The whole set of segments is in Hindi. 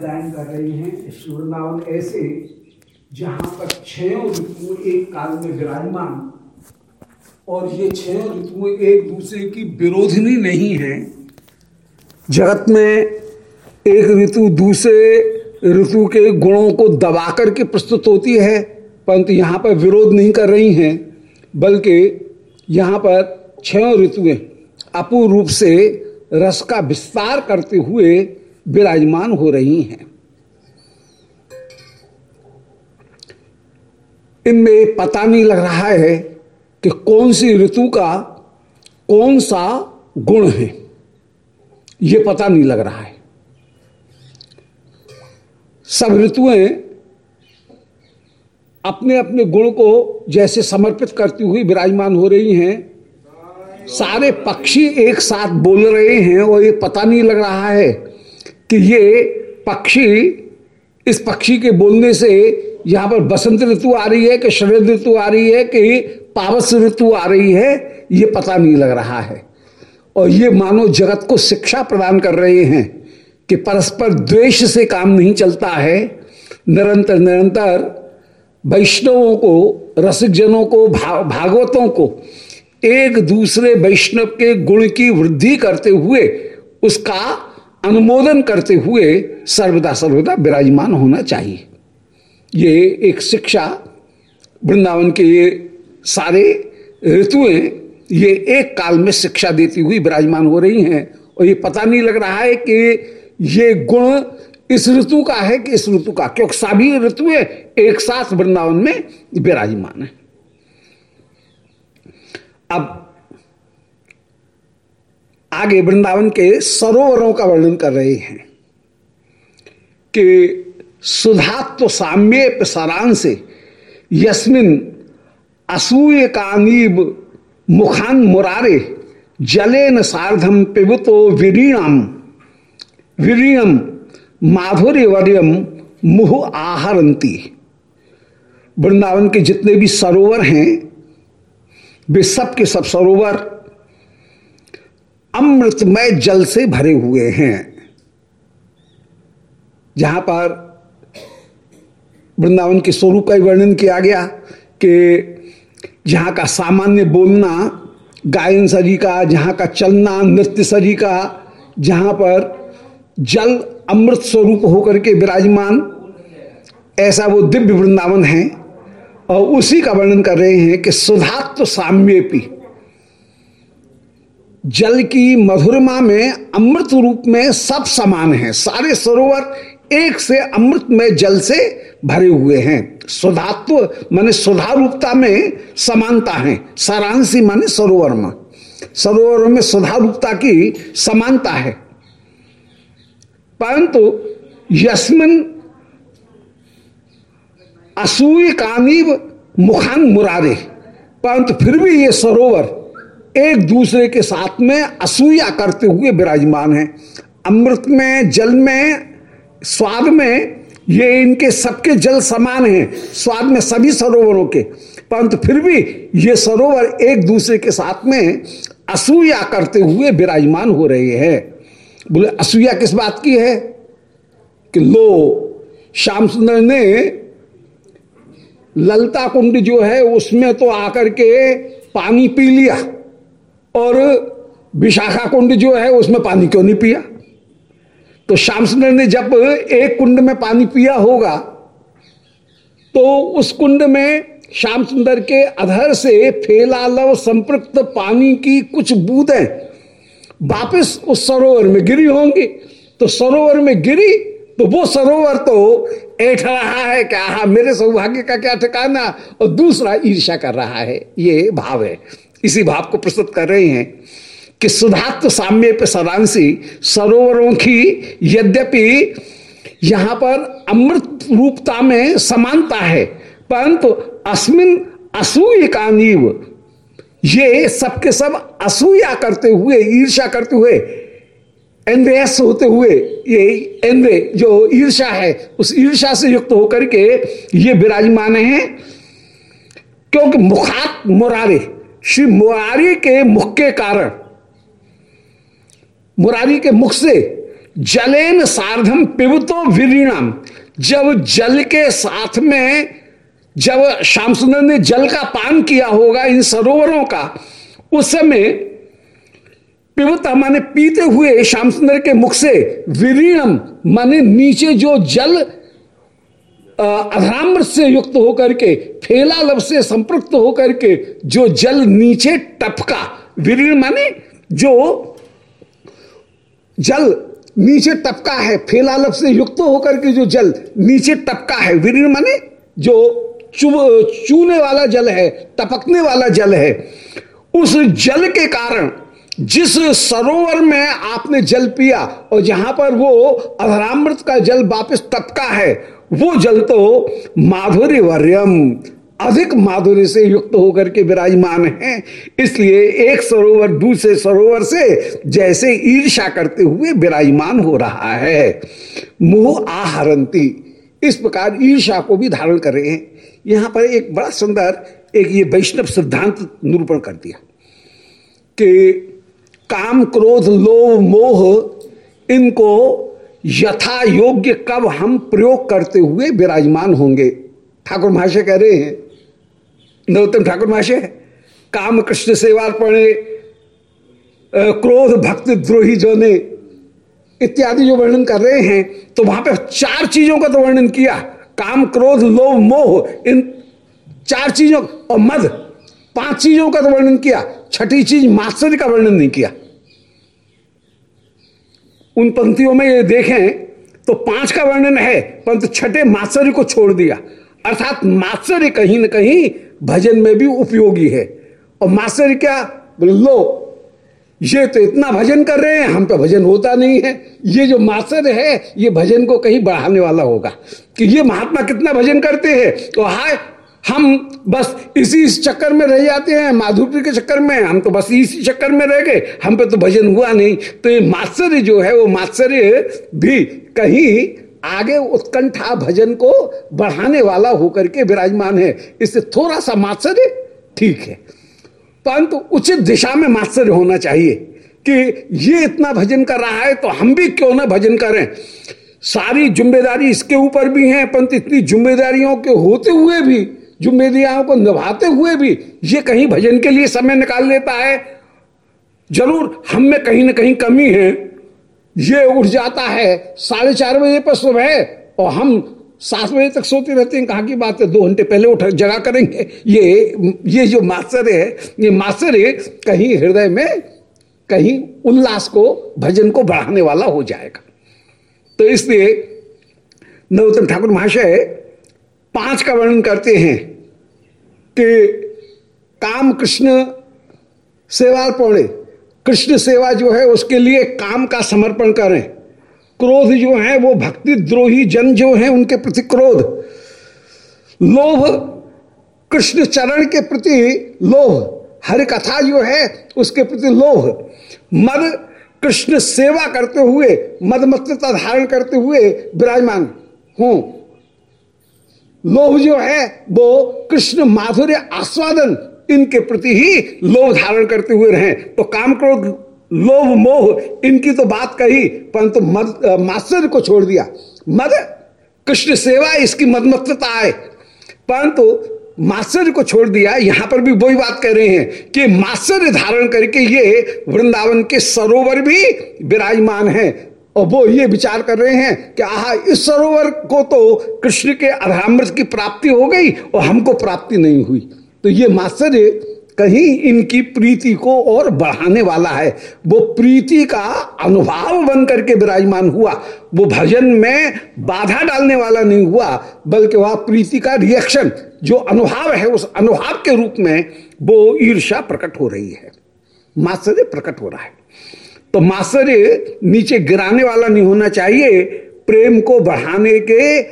गायन कर रहे हैं श्री वृंदावन ऐसे, जहाँ पर छह ऋतु एक काल में विराजमान। और ये छह ऋतु एक दूसरे की विरोधनी नहीं है। जगत में एक ऋतु दूसरे ऋतु के गुणों को दबा करके प्रस्तुत होती है, परंतु यहाँ पर विरोध नहीं कर रही हैं, बल्कि यहाँ पर छह ऋतुएँ अपूर्ण रूप से रस का विस्तार करते हुए विराजमान हो रही हैं। इनमें पता नहीं लग रहा है कि कौन सी ऋतु का कौन सा गुण है। ये पता नहीं लग रहा है। सब ऋतुएँ अपने अपने गुण को जैसे समर्पित करती हुई विराजमान हो रही हैं। सारे पक्षी एक साथ बोल रहे हैं और ये पता नहीं लग रहा है कि ये पक्षी इस पक्षी के बोलने से यहाँ पर बसंत ऋतु आ रही है कि शरद ऋतु आ रही है कि पावस ऋतु आ रही है ये पता नहीं लग रहा है। और ये मानो जगत को शिक्षा प्रदान कर रहे हैं कि परस्पर द्वेष से काम नहीं चलता है। निरंतर निरंतर वैष्णवों को रसिक जनों को भा, भागवतों को एक दूसरे वैष्णव के गुण की वृद्धि करते हुए उसका अनुमोदन करते हुए सर्वदा सर्वदा विराजमान होना चाहिए। ये एक शिक्षा, वृंदावन के ये सारे ऋतुएँ ये एक काल में शिक्षा देती हुई विराजमान हो रही हैं और ये पता नहीं लग रहा है कि ये गुण इस ऋतु का है कि इस ऋतु का, क्योंकि सभी ऋतुएँ एक साथ वृंदावन में विराजमान है। अब आगे वृंदावन के सरोवरों का वर्णन कर रहे हैं कि सुधात्व साम्य सारांश यस्मिन असूय कानीब मुखान मुरारे जलेन सार्धम पिबुतो विरीणम विरीणम माधुर्य वर्यम मुह आहरंती वृंदावन के जितने भी सरोवर हैं, वे सब के सब सरोवर अमृतमय जल से भरे हुए हैं। जहाँ पर वृंदावन के स्वरूप का वर्णन किया गया कि जहाँ का सामान्य बोलना, गायन सरी का, जहाँ का चलना, नृत्य सरी का, जहाँ पर जल अमृत स्वरूप होकर के विराजमान, ऐसा वो दिव्य वृंदावन है। और उसी का वर्णन कर रहे हैं कि सुधात्व साम्यपी। जल की मधुरमा में अमृत रूप में सब समान है। सारे सरोवर एक से अमृत में जल से भरे हुए हैं। सुधात्व माने सुधा रूपता में समानता है। सारांशी माने सरोवर में। सरोवर में सुधा रूपता की समानता है। परंतु यस्मिन असूय कानीव मुखान मुरारे। परंतु फिर भी ये सरोवर एक दूसरे के साथ में असूया करते हुए विराजमान है। अमृत में, जल में, स्वाद में, ये इनके सबके जल समान हैं। स्वाद में सभी सरोवरों के। परंतु फिर भी ये सरोवर एक दूसरे के साथ में असूया करते हुए विराजमान हो रहे हैं। बोले, असूया किस बात की है? कि लो, श्याम सुंदर ने ललता कुंड जो है, उसमें तो आकर के पानी पी लिया। और विशाखा कुंड जो है, उसमें पानी क्यों नहीं पिया? तो श्याम सुंदर ने जब एक कुंड में पानी पिया होगा तो उस कुंड में श्याम सुंदर के अधर से फेलालव संपृक्त पानी की कुछ बूंदें वापस उस सरोवर में गिरी होंगी। तो सरोवर में गिरी तो वो सरोवर तो ऐठ रहा है क्या मेरे सौभाग्य का क्या ठिकाना? और दूसरा ईर्षा कर रहा है। ये भाव है। इसी भाव को प्रस्तुत कर रहे हैं कि सुधात्व साम्य पे सदांशी सरोवरों की यद्यपि यहाँ पर अमृत रूपता में समानता है, परंतु अस्मिन असूय का नीव, ये सबके सब असूया करते हुए ईर्षा करते हुए एंद्रयस होते हुए, ये एंद्रे जो ईर्षा है, उस ईर्षा से युक्त होकर के ये विराजमान है, क्योंकि मुखात मुरारे श्री मुरारी के मुख के कारण, मुरारी के मुख से जलेन सार्धम पिबतो विरीणम। जब जल के साथ में, जब श्याम सुंदर ने जल का पान किया होगा इन सरोवरों का, उस समय पिबता माने पीते हुए श्याम सुंदर के मुख से विरीणम, माने नीचे जो जल अधराम्र से युक्त होकर के, फेला लब से संपृक्त होकर के, जो जल नीचे टपका, विरीण माने जो जल नीचे टपका है, फेला लब से युक्त होकर के जो जल नीचे टपका है, विरीण माने जो चूने वाला जल है, टपकने वाला जल है, उस जल के कारण, जिस सरोवर में आपने जल पिया, और जहाँ पर वो अधरामृत का जल वापस टपका है वो जल तो माधुर्य वर्यम अधिक माधुर्य से युक्त होकर के विराजमान है। इसलिए एक सरोवर दूसरे सरोवर से जैसे ईर्षा करते हुए विराजमान हो रहा है। मोह आहरंती, इस प्रकार ईर्षा को भी धारण कर रहे हैं। यहाँ पर एक बड़ा सुंदर, एक ये वैष्णव सिद्धांत निरूपण कर दिया कि काम क्रोध, लोभ, मोह, इनको यथा योग्य कब हम प्रयोग करते हुए विराजमान होंगे? ठाकुर महाशय कह रहे हैं, नरोत्तम ठाकुर महाशय काम कृष्ण सेवा पढ़े क्रोध भक्त द्रोही जो ने इत्यादि जो वर्णन कर रहे हैं तो वहाँ पे चार चीज़ों का तो वर्णन किया। काम, क्रोध, लोभ, मोह, इन चार चीज़ों और मध पाँच चीज़ों का तो वर्णन किया। छठी चीज़ मात्सर्य का वर्णन नहीं किया। उन पंक्तियों में ये देखें तो पाँच का वर्णन है, परंतु छठे मात्सर्य को छोड़ दिया। अर्थात मात्सर्य कहीं ना कहीं भजन में भी उपयोगी है। और मात्सर्य क्या? बोले, लो, ये तो इतना भजन कर रहे हैं, हम पे भजन होता नहीं है। ये जो मास्टर है, ये भजन को कहीं बढ़ाने वाला होगा। कि ये महात्मा कितना भजन करते हैं? तो हाय हम बस इसी इस चक्कर में रह जाते हैं माधुर्य के चक्कर में। हम तो बस इसी चक्कर में रह गए। हम पे तो भजन हुआ नहीं। तो ये मात्सर्य जो है, वो मात्सर्य भी कहीं आगे उत्कंठा भजन को बढ़ाने वाला होकर के विराजमान है। इससे थोड़ा सा मात्सर्य ठीक है। परंतु उचित दिशा में मात्सर्य होना चाहिए कि ये इतना भजन कर रहा है तो हम भी क्यों ना भजन करें? सारी ज़िम्मेदारी इसके ऊपर भी है, परंतु इतनी जिम्मेदारियों के होते हुए भी जिम्मेदारियों को निभाते हुए भी ये कहीं भजन के लिए समय निकाल लेता है। ज़रूर हम में कहीं ना कहीं कमी है। ये उठ जाता है साढ़े चार बजे पर सुबह और हम सात बजे तक सोते रहते हैं। कहा की बात है, दो घंटे पहले उठ जगा करेंगे। ये ये जो मास्टर है, ये मास्टर है, कहीं हृदय में कहीं उल्लास को, भजन को बढ़ाने वाला हो जाएगा। तो इसलिए नरोत्तम ठाकुर महाशय पाँच का वर्णन करते हैं कि काम कृष्ण सेवा पौड़े कृष्ण सेवा जो है, उसके लिए काम का समर्पण करें। क्रोध जो है, वो भक्ति द्रोही जन जो है, उनके प्रति क्रोध। लोभ, कृष्ण चरण के प्रति लोभ। हर कथा जो है, उसके प्रति लोभ। मद, कृष्ण सेवा करते हुए मदमत्ता धारण करते हुए विराजमान हूँ। लोभ जो है, वो कृष्ण माधुर्य आस्वादन इनके प्रति ही लोभ धारण करते हुए रहे। तो काम क्रोध लोभ मोह, इनकी तो बात कही, परंतु मद मास्टर को छोड़ दिया। मद, कृष्ण सेवा, इसकी मदमत्ता है परंतु मास्टर को छोड़ दिया, यहाँ पर भी वही बात कह रहे हैं कि मास्टर धारण करके ये वृंदावन के सरोवर भी विराजमान है। और वो ये विचार कर रहे हैं कि आह, इस सरोवर को तो कृष्ण के अधामृत की प्राप्ति हो गई और हमको प्राप्ति नहीं हुई। तो ये मास्टर कहीं इनकी प्रीति को और बढ़ाने वाला है। वो प्रीति का अनुभाव बन करके विराजमान हुआ। वो भजन में बाधा डालने वाला नहीं हुआ, बल्कि वह प्रीति का रिएक्शन जो अनुभाव है, उस अनुभाव के रूप में वो ईर्षा प्रकट हो रही है। मात्सर्य प्रकट हो रहा है। तो मात्सर्य नीचे गिराने वाला नहीं होना चाहिए, प्रेम को बढ़ाने के,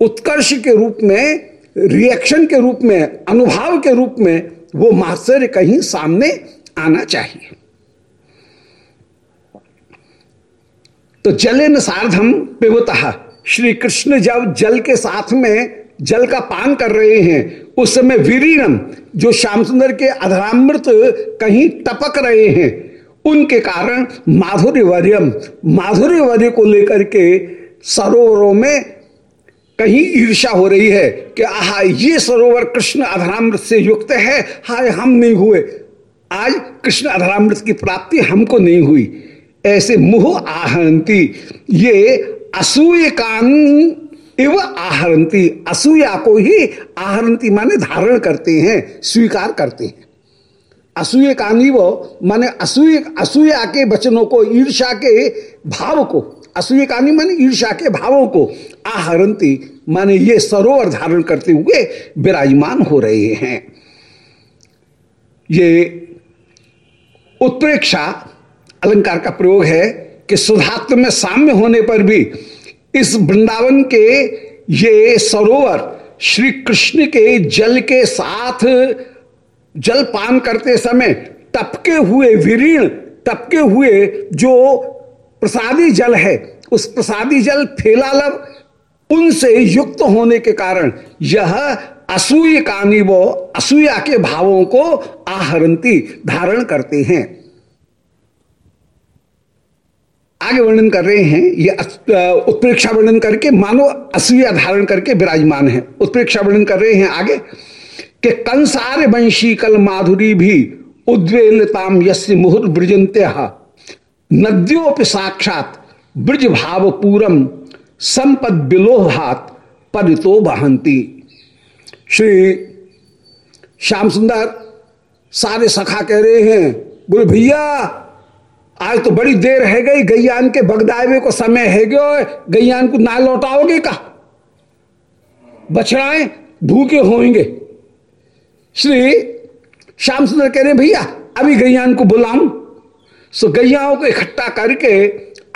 उत्कर्ष के रूप में रिएक्शन के रूप में, अनुभाव के रूप में वो मात्सर्य कहीं सामने आना चाहिए। तो जले न सार्धम पिबता। श्री कृष्ण जब जल के साथ में जल का पान कर रहे हैं, उस समय वीरीणम, जो श्याम सुंदर के अधरामृत कहीं टपक रहे हैं उनके कारण माधुर्य वर्यम माधुर्य वर्य को लेकर के सरोवरों में कहीं ईर्षा हो रही है कि आहा, ये सरोवर कृष्ण अधरामृत से युक्त है? हाय, हम नहीं हुए। आज कृष्ण अधरामृत की प्राप्ति हमको नहीं हुई। ऐसे मुह आहरती, ये असूय कान इव आहरती। असूया को ही आहरती माने धारण करते हैं, स्वीकार करते हैं। असूय वो माने असूय, असूया के वचनों को ईर्षा के भाव को, असूय कानी माने ईर्षा के भावों को आहरंती, माने ये सरोवर धारण करते हुए विराजमान हो रहे हैं। ये उत्प्रेक्षा, अलंकार का प्रयोग है कि सुधात्म में साम्य होने पर भी इस वृंदावन के ये सरोवर श्री कृष्ण के जल के साथ जल पान करते समय टपके हुए विरीण, टपके हुए जो प्रसादी जल है, उस प्रसादी जल फेलालव उनसे युक्त होने के कारण यह असूय कानी वो, असूया के भावों को आहरंती धारण करते हैं। आगे वर्णन कर रहे हैं, ये उत्प्रेक्षा वर्णन करके, मानो असूया धारण करके विराजमान है। उत्प्रेक्षा वर्णन कर रहे हैं आगे। कि कंसार वंशी कल माधुरी भी उद्वेलताम यस्य मुहुर ब्रजंत्य नद्योपि साक्षात ब्रज भाव पूरम, संपद बिलोहात परितो बहंती। श्री श्याम सुंदर सारे सखा कह रहे हैं बोले भैया, आज तो बड़ी देर है गई, गैयान के बगदावे को समय है गयो, गैयान को ना लौटाओगे का? बछड़ाएँ, भूखे होंगे श्री श्याम सुंदर कह रहे भैया, अभी गैयान को बुलाऊं। सो गैयाओं को इकट्ठा करके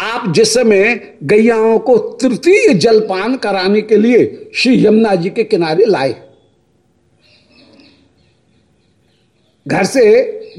आप जिस समय गैयाओं को तृतीय जलपान कराने के लिए श्री यमुना जी के किनारे लाए। घर से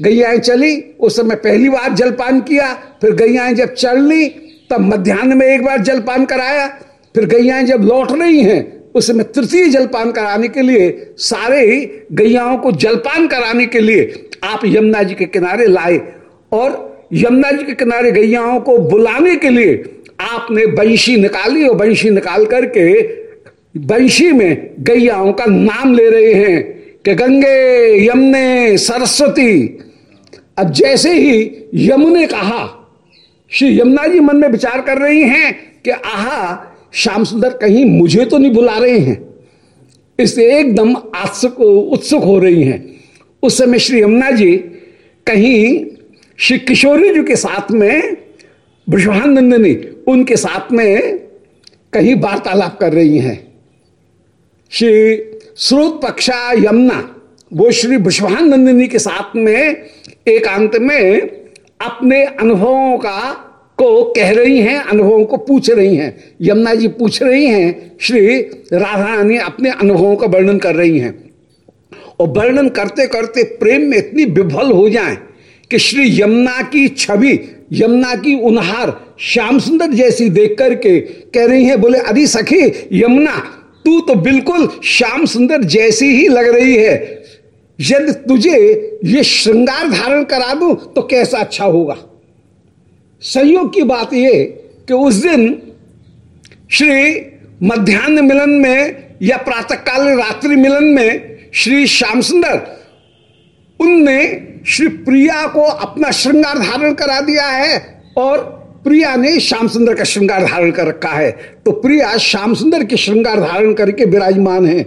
गैयाएँ चली, उस समय पहली बार जलपान किया, फिर गैयाएँ जब चल ली तब मध्यान्ह में एक बार जलपान कराया, फिर गैयाएँ जब लौट रही हैं उस समय तृतीय जलपान कराने के लिए, सारे ही गैयाओं को जलपान कराने के लिए आप यमुना जी के किनारे लाए। और यमुना जी के किनारे गैयाओं को बुलाने के लिए आपने बंशी निकाली और बंशी निकाल करके बंशी में गैयाओं का नाम ले रहे हैं कि, गंगे, यमुने, सरस्वती। अब जैसे ही यमुने कहा, श्री यमुना जी मन में विचार कर रही हैं कि, आहा श्याम सुंदर कहीं मुझे तो नहीं बुला रहे हैं। इससे एकदम आत्सुक, उत्सुक हो रही हैं। उस समय श्री यमुना जी कहीं श्री किशोरी जी के साथ में, विश्वानंदनी उनके साथ में कहीं वार्तालाप कर रही हैं। श्री श्रोत पक्षा यमुना, वो श्री विश्वानंदिनी के साथ में एकांत में अपने अनुभवों का को कह रही हैं, अनुभवों को पूछ रही हैं। यमुना जी पूछ रही हैं, श्री राधा रानी अपने अनुभवों का वर्णन कर रही हैं। और वर्णन करते करते प्रेम में इतनी विफल हो जाए कि श्री यमुना की छवि, यमुना की उनहार श्याम सुंदर जैसी देख करके कह रही है, बोले, अरे सखी, यमुना, तू तो बिल्कुल श्याम सुंदर जैसी ही लग रही है। यदि तुझे ये श्रृंगार धारण करा दू तो कैसा अच्छा होगा? संयोग की बात यह कि उस दिन श्री मध्यान्ह मिलन में या प्रातःकाल रात्रि मिलन में श्री श्याम सुंदर, उनने श्री प्रिया को अपना श्रृंगार धारण करा दिया है और प्रिया ने श्याम सुंदर का श्रृंगार धारण कर रखा है। तो प्रिया श्याम सुंदर के श्रृंगार धारण करके विराजमान है।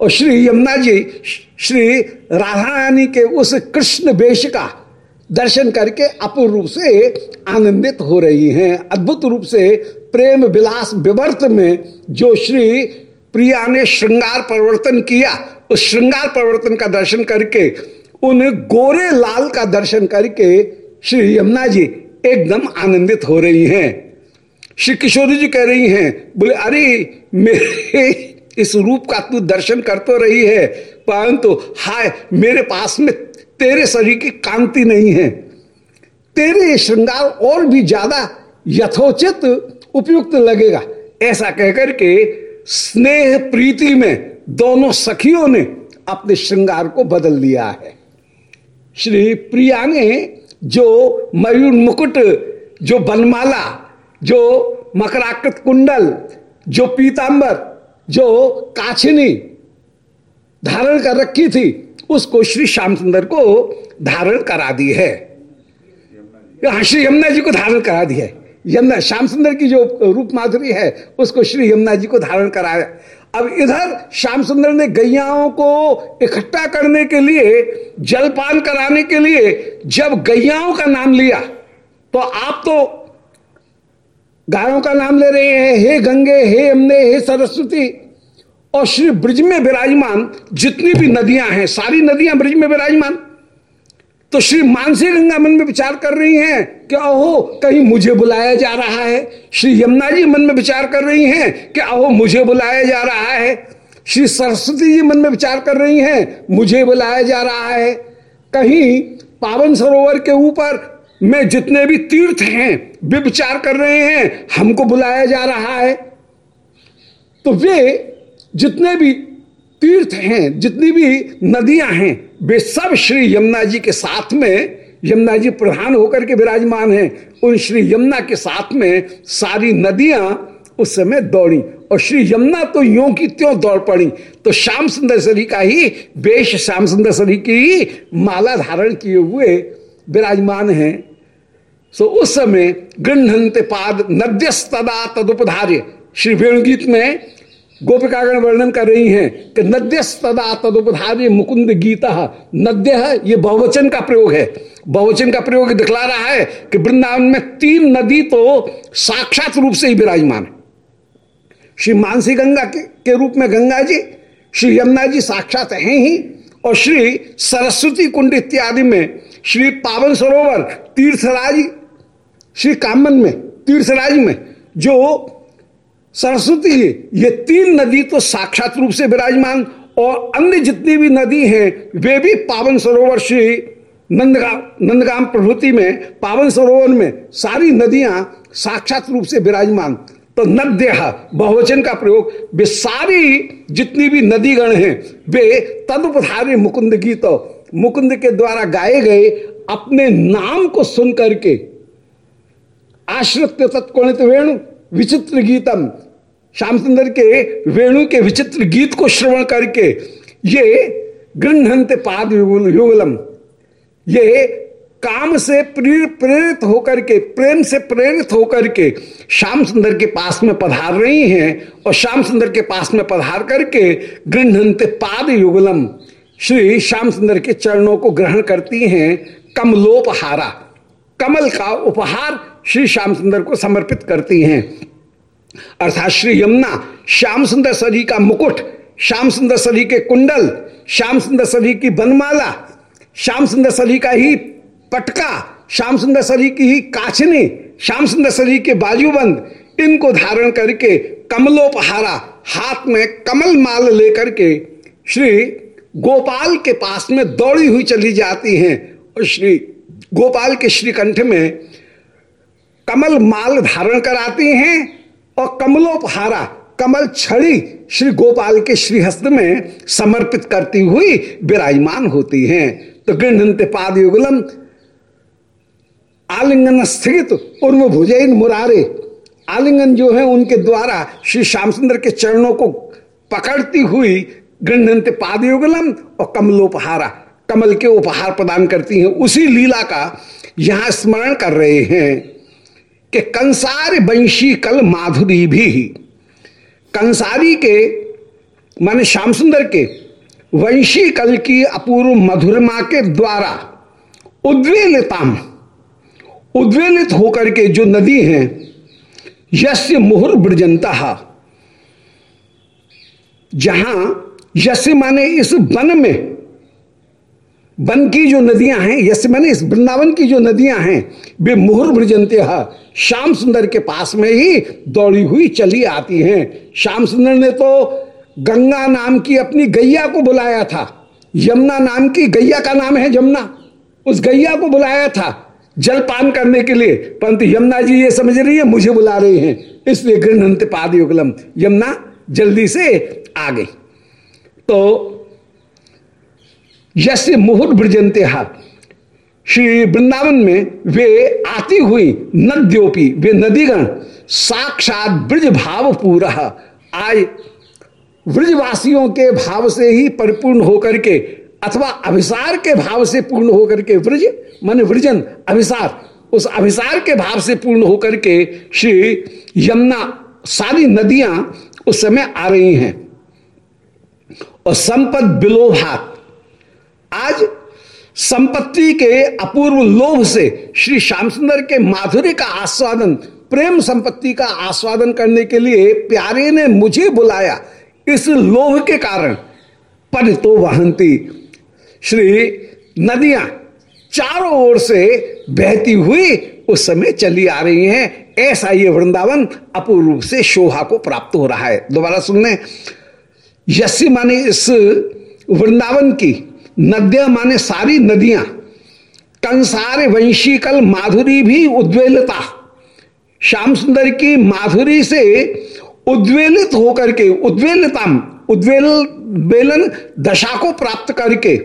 और श्री यमुना जी, श्री राधा रानी के उस कृष्ण वेश का दर्शन करके अपूर्व रूप से आनंदित हो रही हैं। अद्भुत रूप से प्रेम विलास विवर्त में जो श्री प्रिया ने श्रृंगार परिवर्तन किया, उस श्रृंगार परिवर्तन का दर्शन करके, उन गोरे लाल का दर्शन करके श्री यमुना जी एकदम आनंदित हो रही हैं। श्री किशोरी जी कह रही हैं, बोले, अरे, मेरे इस रूप का तू दर्शन कर तो रही है, परंतु हाय, मेरे पास में तेरे शरीर की कांति नहीं है। तेरे श्रृंगार और भी ज़्यादा यथोचित उपयुक्त लगेगा। ऐसा कहकर के स्नेह प्रीति में दोनों सखियों ने अपने श्रृंगार को बदल लिया है। श्री प्रिया ने जो मयूर मुकुट, जो बनमाला, जो मकराकृत कुंडल, जो पीतांबर, जो काछिनी धारण कर रखी थी उसको श्री श्याम सुंदर को धारण करा दी है। श्री यमुना जी को धारण करा दी है। यमुना, श्याम सुंदर की जो रूप माधुरी है, उसको श्री यमुना जी को धारण कराया अब इधर श्याम सुंदर ने गैयाओं को इकट्ठा करने के लिए, जलपान कराने के लिए, जब गैयाओं का नाम लिया तो आप तो गायों का नाम ले रहे हैं। हे गंगे, हे यमुने, हे सरस्वती और श्री ब्रिज में विराजमान जितनी भी नदियाँ हैं, सारी नदियाँ ब्रिज में विराजमान। तो श्री मानसी गंगा मन में विचार कर रही हैं कि अहो, कहीं मुझे बुलाया जा रहा है। श्री यमुना जी मन में विचार कर रही हैं कि अहो, मुझे बुलाया जा रहा है। श्री सरस्वती जी मन में विचार कर रही हैं, मुझे बुलाया जा रहा है। कहीं पावन सरोवर के ऊपर में जितने भी तीर्थ हैं, वे विचार कर रहे हैं, हमको बुलाया जा रहा है। तो वे जितने भी तीर्थ हैं, जितनी भी नदियाँ हैं, वे सब श्री यमुना जी के साथ में, यमुना जी प्रधान होकर के विराजमान हैं। उन श्री यमुना के साथ में सारी नदियाँ उस समय दौड़ी। और श्री यमुना तो यो की त्यों दौड़ पड़ी। तो श्याम सुंदर सरी का ही वेश, श्याम सुंदर सरी की ही माला धारण किए हुए विराजमान हैं। सो उस समय गृहंत पाद नद्यस्तदा तदुपधार्य। श्री वेणुगीत में गोपिकागण वर्णन कर रही हैं कि नद्य सदा तदुपधार्य मुकुंद गीता नद्य है ये बहुवचन का प्रयोग है। बहुवचन का प्रयोग दिखला रहा है कि वृंदावन में तीन नदी तो साक्षात रूप से ही विराजमान है। श्री मानसी गंगा के, के रूप में गंगा जी श्री यमुना जी साक्षात हैं ही और श्री सरस्वती कुंड इत्यादि में श्री पावन सरोवर तीर्थराज श्री कामन में तीर्थराज में जो सरस्वती ये तीन नदी तो साक्षात रूप से विराजमान, और अन्य जितनी भी नदी हैं, वे भी पावन सरोवर श्री नंदगाम नंदगाम प्रभृति में, पावन सरोवर में, सारी नदियाँ साक्षात रूप से विराजमान। तो नद्य, बहुवचन का प्रयोग, वे सारी जितनी भी नदीगण हैं, वे तदुपधारी मुकुंद गीत, मुकुंद के द्वारा गाए गए अपने नाम को सुन करके आश्रित तत्कोणित वेणु विचित्र गीतम। श्याम सुंदर के, वेणु के विचित्र गीत को श्रवण करके ये गृहंत पाद युगलम। ये काम से प्रेरित होकर के, प्रेम से प्रेरित होकर के श्याम सुंदर के पास में पधार रही हैं और श्याम सुंदर के पास में पधार करके गृहंत पाद युगलम श्री श्याम सुंदर के चरणों को ग्रहण करती हैं कमलोपहारा। कमल का उपहार श्री श्याम सुंदर को समर्पित करती हैं। अर्थात श्री यमुना, श्याम सुंदर सरी का मुकुट, श्याम सुंदर सरी के कुंडल, श्याम सुंदर सरी की बनमाला, श्याम सुंदर सरी का ही पटका, श्याम सुंदर सरी की ही काछनी श्याम सुंदर सरी के बाजूबंद, इनको धारण करके कमलोपहारा, हाथ में कमल माल लेकर के श्री गोपाल के पास में दौड़ी हुई चली जाती हैं। और श्री गोपाल के श्रीकंठ में कमल माल धारण कराती हैं और कमलोपहारा, कमल छड़ी श्री गोपाल के श्रीहस्त में समर्पित करती हुई विराजमान होती हैं। तो गृहते पाद युगलम आलिंगन स्थित उर्म भुजैन मुरारे, आलिंगन जो है उनके द्वारा श्री श्याम सुंदर के चरणों को पकड़ती हुई गृहते पाद युगलम और कमलोपहारा, कमल के उपहार प्रदान करती हैं। उसी लीला का यहाँ स्मरण कर रहे हैं। कि कंसार वंशी कल माधुरी भी। कंसारी के, माने श्याम सुंदर के, वंशी कल की अपूर्व मधुरमा के द्वारा उद्वेलिताम, उद्वेलित होकर के जो नदी है, यस्य मुहुर ब्रजंता जहाँ यस्य माने इस वन में वन की जो नदियाँ हैं यश मैंने इस वृंदावन की जो नदियाँ हैं, वे मुहुर ब्रजंते श्याम सुंदर के पास में ही दौड़ी हुई चली आती हैं। श्याम सुंदर ने तो गंगा नाम की अपनी गैया को बुलाया था। यमुना नाम की गैया का नाम है यमुना। उस गैया को बुलाया था जलपान करने के लिए। परंतु यमुना जी ये समझ रही है, मुझे बुला रहे हैं। इसलिए गृहंत पाद युगलम यमुना जल्दी से आ गई। तो यसे मुहुर ब्रजंते हाथ। श्री वृंदावन में वे आती हुई नद्योपी, वे नदीगण, साक्षात ब्रज भाव पूरा आज ब्रजवासियों के भाव से ही परिपूर्ण होकर के, अथवा अभिसार के भाव से पूर्ण होकर के ब्रज, मान वृजन, अभिसार, उस अभिसार के भाव से पूर्ण होकर के श्री यमुना सारी नदियाँ उस समय आ रही हैं। और संपद बिलोभात आज संपत्ति के अपूर्व लोभ से श्री श्याम सुंदर के माधुर्य का आस्वादन, प्रेम संपत्ति का आस्वादन करने के लिए प्यारे ने मुझे बुलाया इस लोभ के कारण। पर तो वहंती। श्री नदियाँ चारों ओर से बहती हुई उस समय चली आ रही हैं। ऐसा ये वृंदावन अपूर्व रूप से शोभा को प्राप्त हो रहा है। दोबारा सुनने। यसी माने इस वृंदावन की नदियाँ माने सारी नदियाँ। कंसार वंशी कल माधुरी भी उद्वेलता। श्याम सुंदर की माधुरी से उद्वेलित होकर के उद्वेलता उद्वेल बेलन दशा को प्राप्त करके,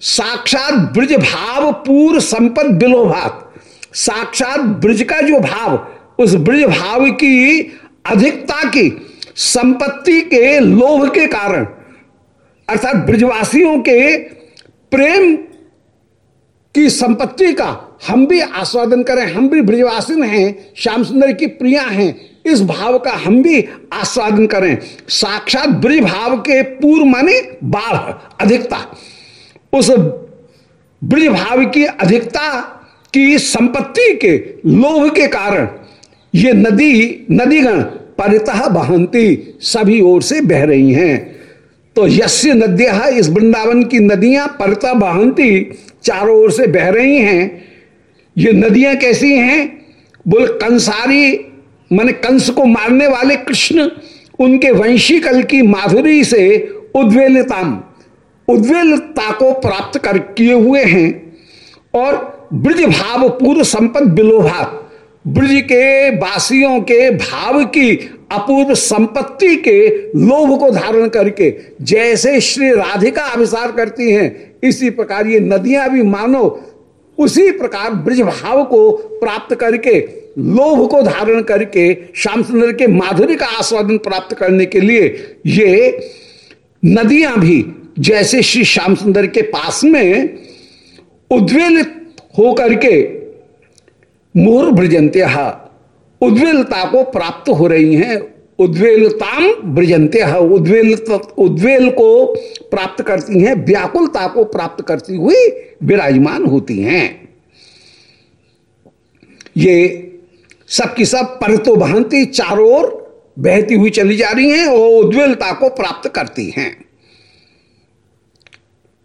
साक्षात ब्रज भाव पूर्व संपद बिलोभात। साक्षात ब्रज का जो भाव, उस ब्रज भाव की अधिकता की संपत्ति के लोभ के कारण, अर्थात ब्रजवासियों के प्रेम की संपत्ति का हम भी आस्वादन करें, हम भी ब्रजवासिन हैं, श्याम सुंदर की प्रिया हैं, इस भाव का हम भी आस्वादन करें। साक्षात ब्रज भाव के पूर्व माने बाढ़, अधिकता। उस ब्रज भाव की अधिकता की संपत्ति के लोभ के कारण ये नदी, नदीगण परितः बहंती सभी ओर से बह रही हैं। तो यस्य नद्या इस वृंदावन की नदियाँ परता बहंती चारों ओर से बह रही हैं। ये नदियाँ कैसी हैं? बोल, कंसारी, माने कंस को मारने वाले कृष्ण, उनके वंशी कल की माधुरी से उद्वेलिताम, उद्वेलता को प्राप्त कर किए हुए हैं। और ब्रज भाव पूर्व संपद बिलोभात ब्रज के वासियों के भाव की अपूर्व संपत्ति के लोभ को धारण करके जैसे श्री राधिका अभिसार करती हैं, इसी प्रकार ये नदियाँ भी मानो, उसी प्रकार ब्रज भाव को प्राप्त करके, लोभ को धारण करके, श्याम सुंदर के माधुरी का आस्वादन प्राप्त करने के लिए ये नदियाँ भी जैसे श्री श्याम सुंदर के पास में उद्वेलित होकर के मोर ब्रजंत्य उद्वेलता को प्राप्त हो रही हैं। उद्वेलताम ब्रजंत्य उद्वेल उद्वेल को प्राप्त करती हैं, व्याकुलता को प्राप्त करती हुई विराजमान होती हैं। ये सबकी सब परतो भांति चारों ओर बहती हुई चली जा रही हैं और उद्वेलता को प्राप्त करती हैं।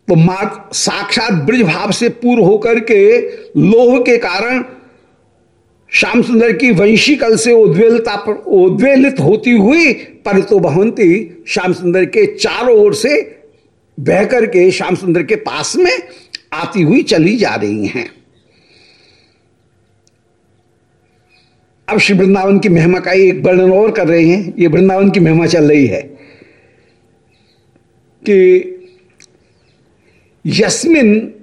तो मात साक्षात ब्रज भाव से पूर्व होकर के लोह के कारण श्याम सुंदर की वंशी कल से उद्वेलता उद्वेलित होती हुई परितो भवंती श्याम सुंदर के चारों ओर से बह करके श्याम सुंदर के पास में आती हुई चली जा रही हैं। अब श्री वृंदावन की महिमा का एक वर्णन और कर रहे हैं। ये वृंदावन की महिमा चल रही है कि यस्मिन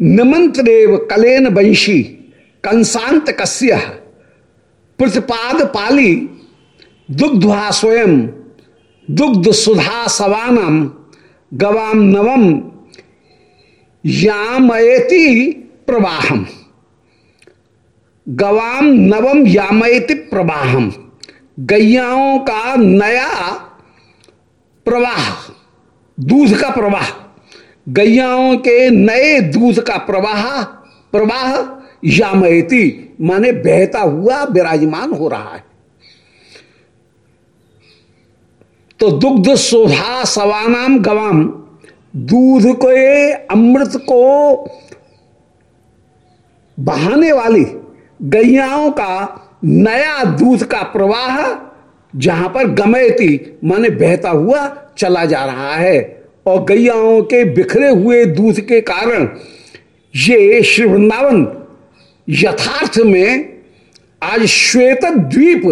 निमंत्रेव कलेन वंशी कंसांत कस्य प्रतिपाद पाली दुग्ध्वा स्वयं दुग्ध सुधा सवानम गवाम नवम यामयति प्रवाहम। गवाम नवम यामयति प्रवाहम। गैयाओं का नया प्रवाह, दूध का प्रवाह। गैयाओं के नए दूध का प्रवाह प्रवाह यामयती माने बहता हुआ विराजमान हो रहा है। तो दुग्ध शोधा सवानाम गवाम, दूध को अमृत को बहाने वाली गैयाओं का नया दूध का प्रवाह जहाँ पर गमयती, माने बहता हुआ चला जा रहा है और गैयाओं के बिखरे हुए दूध के कारण ये श्री वृंदावन यथार्थ में आज श्वेत द्वीप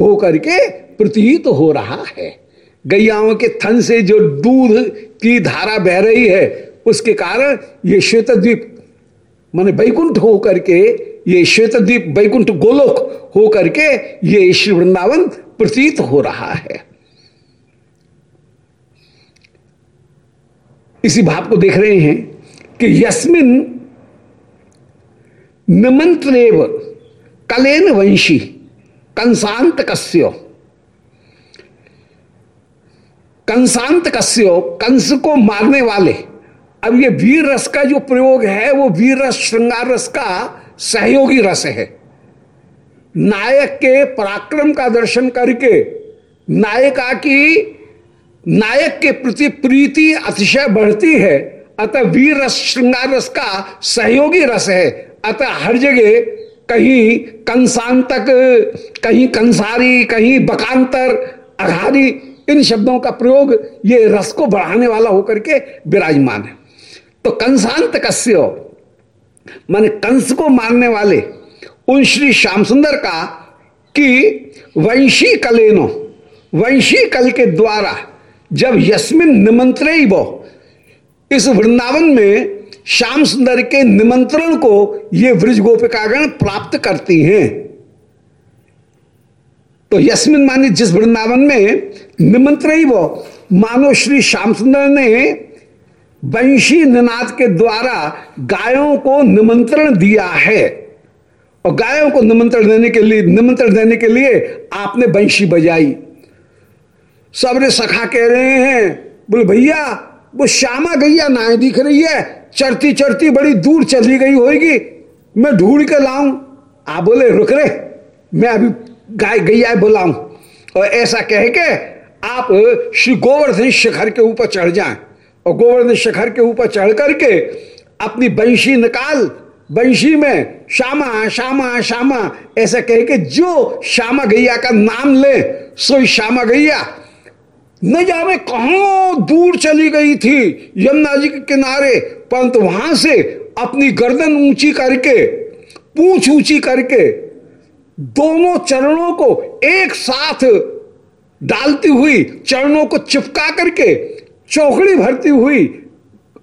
होकर के प्रतीत हो रहा है। गैयाओं के थन से जो दूध की धारा बह रही है, उसके कारण ये श्वेत द्वीप माने वैकुंठ हो करके ये श्वेतद्वीप वैकुंठ गोलोक हो करके ये श्री वृंदावन प्रतीत हो रहा है। इसी भाव को देख रहे हैं कि यस्मिन निमंत्रेव कलेन वंशी कंसांत कस्यो कंसांत कस्यो कंस को मारने वाले। अब ये वीर रस का जो प्रयोग है, वो वीर रस श्रृंगार रस का सहयोगी रस है। नायक के पराक्रम का दर्शन करके, नायिका की, नायक के प्रति प्रीति, अतिशय बढ़ती है अतः वीर रस, श्रृंगार रस का सहयोगी रस है। अतः हर जगह कहीं कंसांतक कहीं कंसारी, कहीं बकांतर, अघारी, इन शब्दों का प्रयोग ये रस को बढ़ाने वाला होकर के विराजमान है। तो कंसांत कस्य माने कंस को मारने वाले उन श्री श्याम सुंदर का कि वंशी कलेनो, वंशी कल के द्वारा जब यस्मिन निमंत्रे वो इस वृंदावन में श्याम सुंदर के निमंत्रण को ये व्रज गोपिकागण प्राप्त करती हैं। तो यस्मिन मानी जिस वृंदावन में निमंत्रण ही वो, मानो श्री श्याम सुंदर ने वंशी निनाद के द्वारा गायों को निमंत्रण दिया है। और गायों को निमंत्रण देने के लिए, निमंत्रण देने के लिए आपने बंशी बजाई। सबरे सखा कह रहे हैं, बोले, भैया वो श्यामा गैया ना दिख रही है, चढ़ती चढ़ती बड़ी दूर चली गई होगी मैं ढूंढ के लाऊं। आप बोले, रुक रे, मैं अभी गाय, गैया बुलाऊं। और ऐसा कह के आप श्री गोवर्धन शिखर के ऊपर चढ़ जाएँ। और गोवर्धन शिखर के ऊपर चढ़ करके अपनी बंशी निकाल, बंशी में श्यामा श्यामा श्यामा, ऐसा कह के जो श्यामा गैया का नाम ले, सो श्यामा गैया न जाने कहा दूर चली गई थी यमुना जी के किनारे। परंतु वहाँ से अपनी गर्दन ऊँची करके, पूछ ऊँची करके, दोनों चरणों को एक साथ डालती हुई, चरणों को चिपका करके चौकड़ी भरती हुई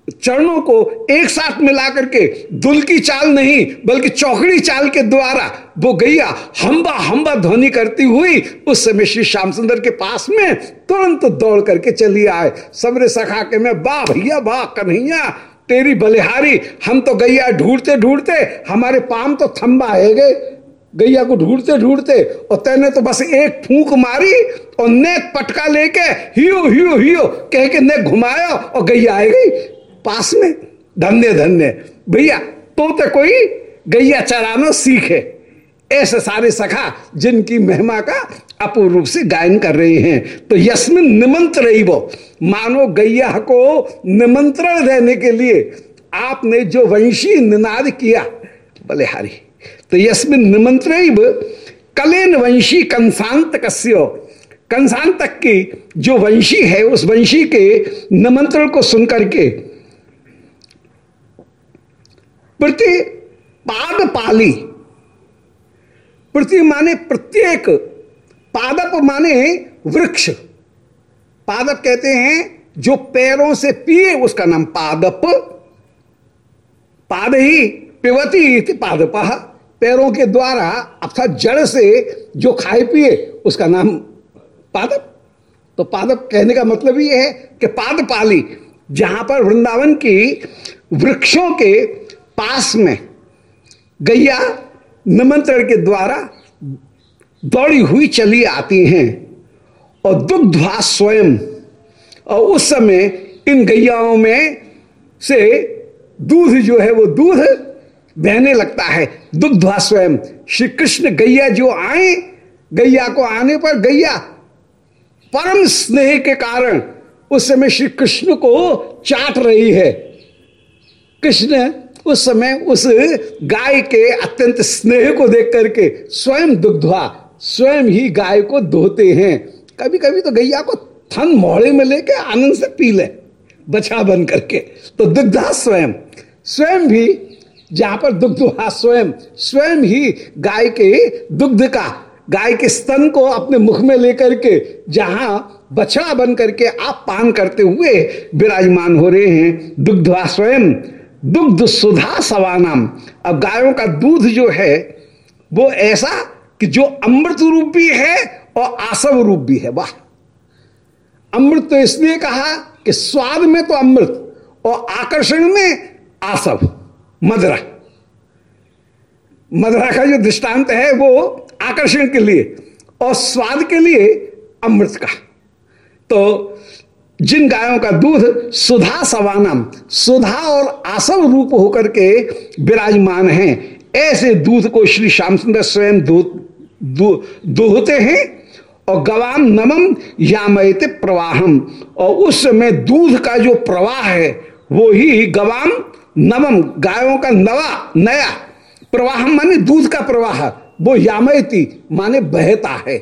चरणों को एक साथ मिला करके दुल की चाल नहीं, बल्कि चौकड़ी चाल के द्वारा वो गैया हम्बा हम्बा ध्वनि करती हुई उस समय श्री श्याम सुंदर के पास में तुरंत दौड़ करके चली आए। सबरे सखा के मैं बा भैया बा कन्हैया, तेरी बलिहारी, हम तो गैया ढूंढते ढूंढते, हमारे पाम तो थम्बा है गए गैया को ढूंढते ढूंढते, और तेने तो बस एक फूक मारी और नेक पटका लेके हियो हियो हियो, कह के नेक घुमाया और गैया आ गई। पास में। धन्य धन्य। भैया तो तो कोई गैया चराना सीखे। ऐसे सारे सखा जिनकी महिमा का अपूर्ण रूप से गायन कर रहे हैं। तो यस्मिन निमंत्र ही वो मानो गैया को निमंत्रण देने के लिए आपने जो वंशी निनाद किया, बलिहारी। तो यस्मिन निमंत्र कलेन वंशी कंसांत कस्यो। कंसांतक की जो वंशी है, उस वंशी के निमंत्रण को सुनकर के प्रति पाद पाली प्रति माने प्रत्येक। पादप माने वृक्ष। पादप कहते हैं जो पैरों से पिए, उसका नाम पादप। पाद ही पिवती पादप। पैरों के द्वारा, अर्थात जड़ से जो खाए पिए, उसका नाम पादप। तो पादप कहने का मतलब यह है कि पाद पाली जहाँ पर वृंदावन की वृक्षों के पास में गैया निमंत्रण के द्वारा दौड़ी हुई चली आती हैं और दुग्धवा स्वयं। और उस समय इन गैयाओं में से दूध जो है वो दूध बहने लगता है। दुग्धवा स्वयं। श्री कृष्ण गैया जो आए, गैया को आने पर गैया परम स्नेह के कारण उस समय श्री कृष्ण को चाट रही है। कृष्ण उस समय उस गाय के अत्यंत स्नेह को देख करके स्वयं दुग्धवा स्वयं ही गाय को धोते हैं। कभी कभी तो गैया को थन मोड़े में लेके आनंद से पी ले बछा बन करके। तो दुग्धा स्वयं। स्वयं भी जहाँ पर दुग्ध स्वयं। स्वयं ही गाय के दुग्ध का, गाय के स्तन को अपने मुख में लेकर के जहाँ बछड़ा बन करके आप पान करते हुए विराजमान हो रहे हैं। दुग्धवा स्वयं। दुग्ध सुधा सवानाम। अब गायों का दूध जो है, वो ऐसा कि जो अमृत रूप भी है और आसव रूप भी है। वाह। अमृत तो इसलिए कहा कि स्वाद में तो अमृत और आकर्षण में आसव, मदरा। मदरा का जो दृष्टांत है, वो आकर्षण के लिए और स्वाद के लिए अमृत का। तो जिन गायों का दूध सुधा सवानम, सुधा और आसव रूप होकर के विराजमान हैं, ऐसे दूध को श्री श्याम सुंदर स्वयं दूहते हैं, और गवाम नमम यामयते प्रवाहम, और उस समय दूध का जो प्रवाह है, वो ही गवाम नवम गायों का नवा, नया प्रवाह, माने दूध का प्रवाह, वो यामयती, माने बहता है।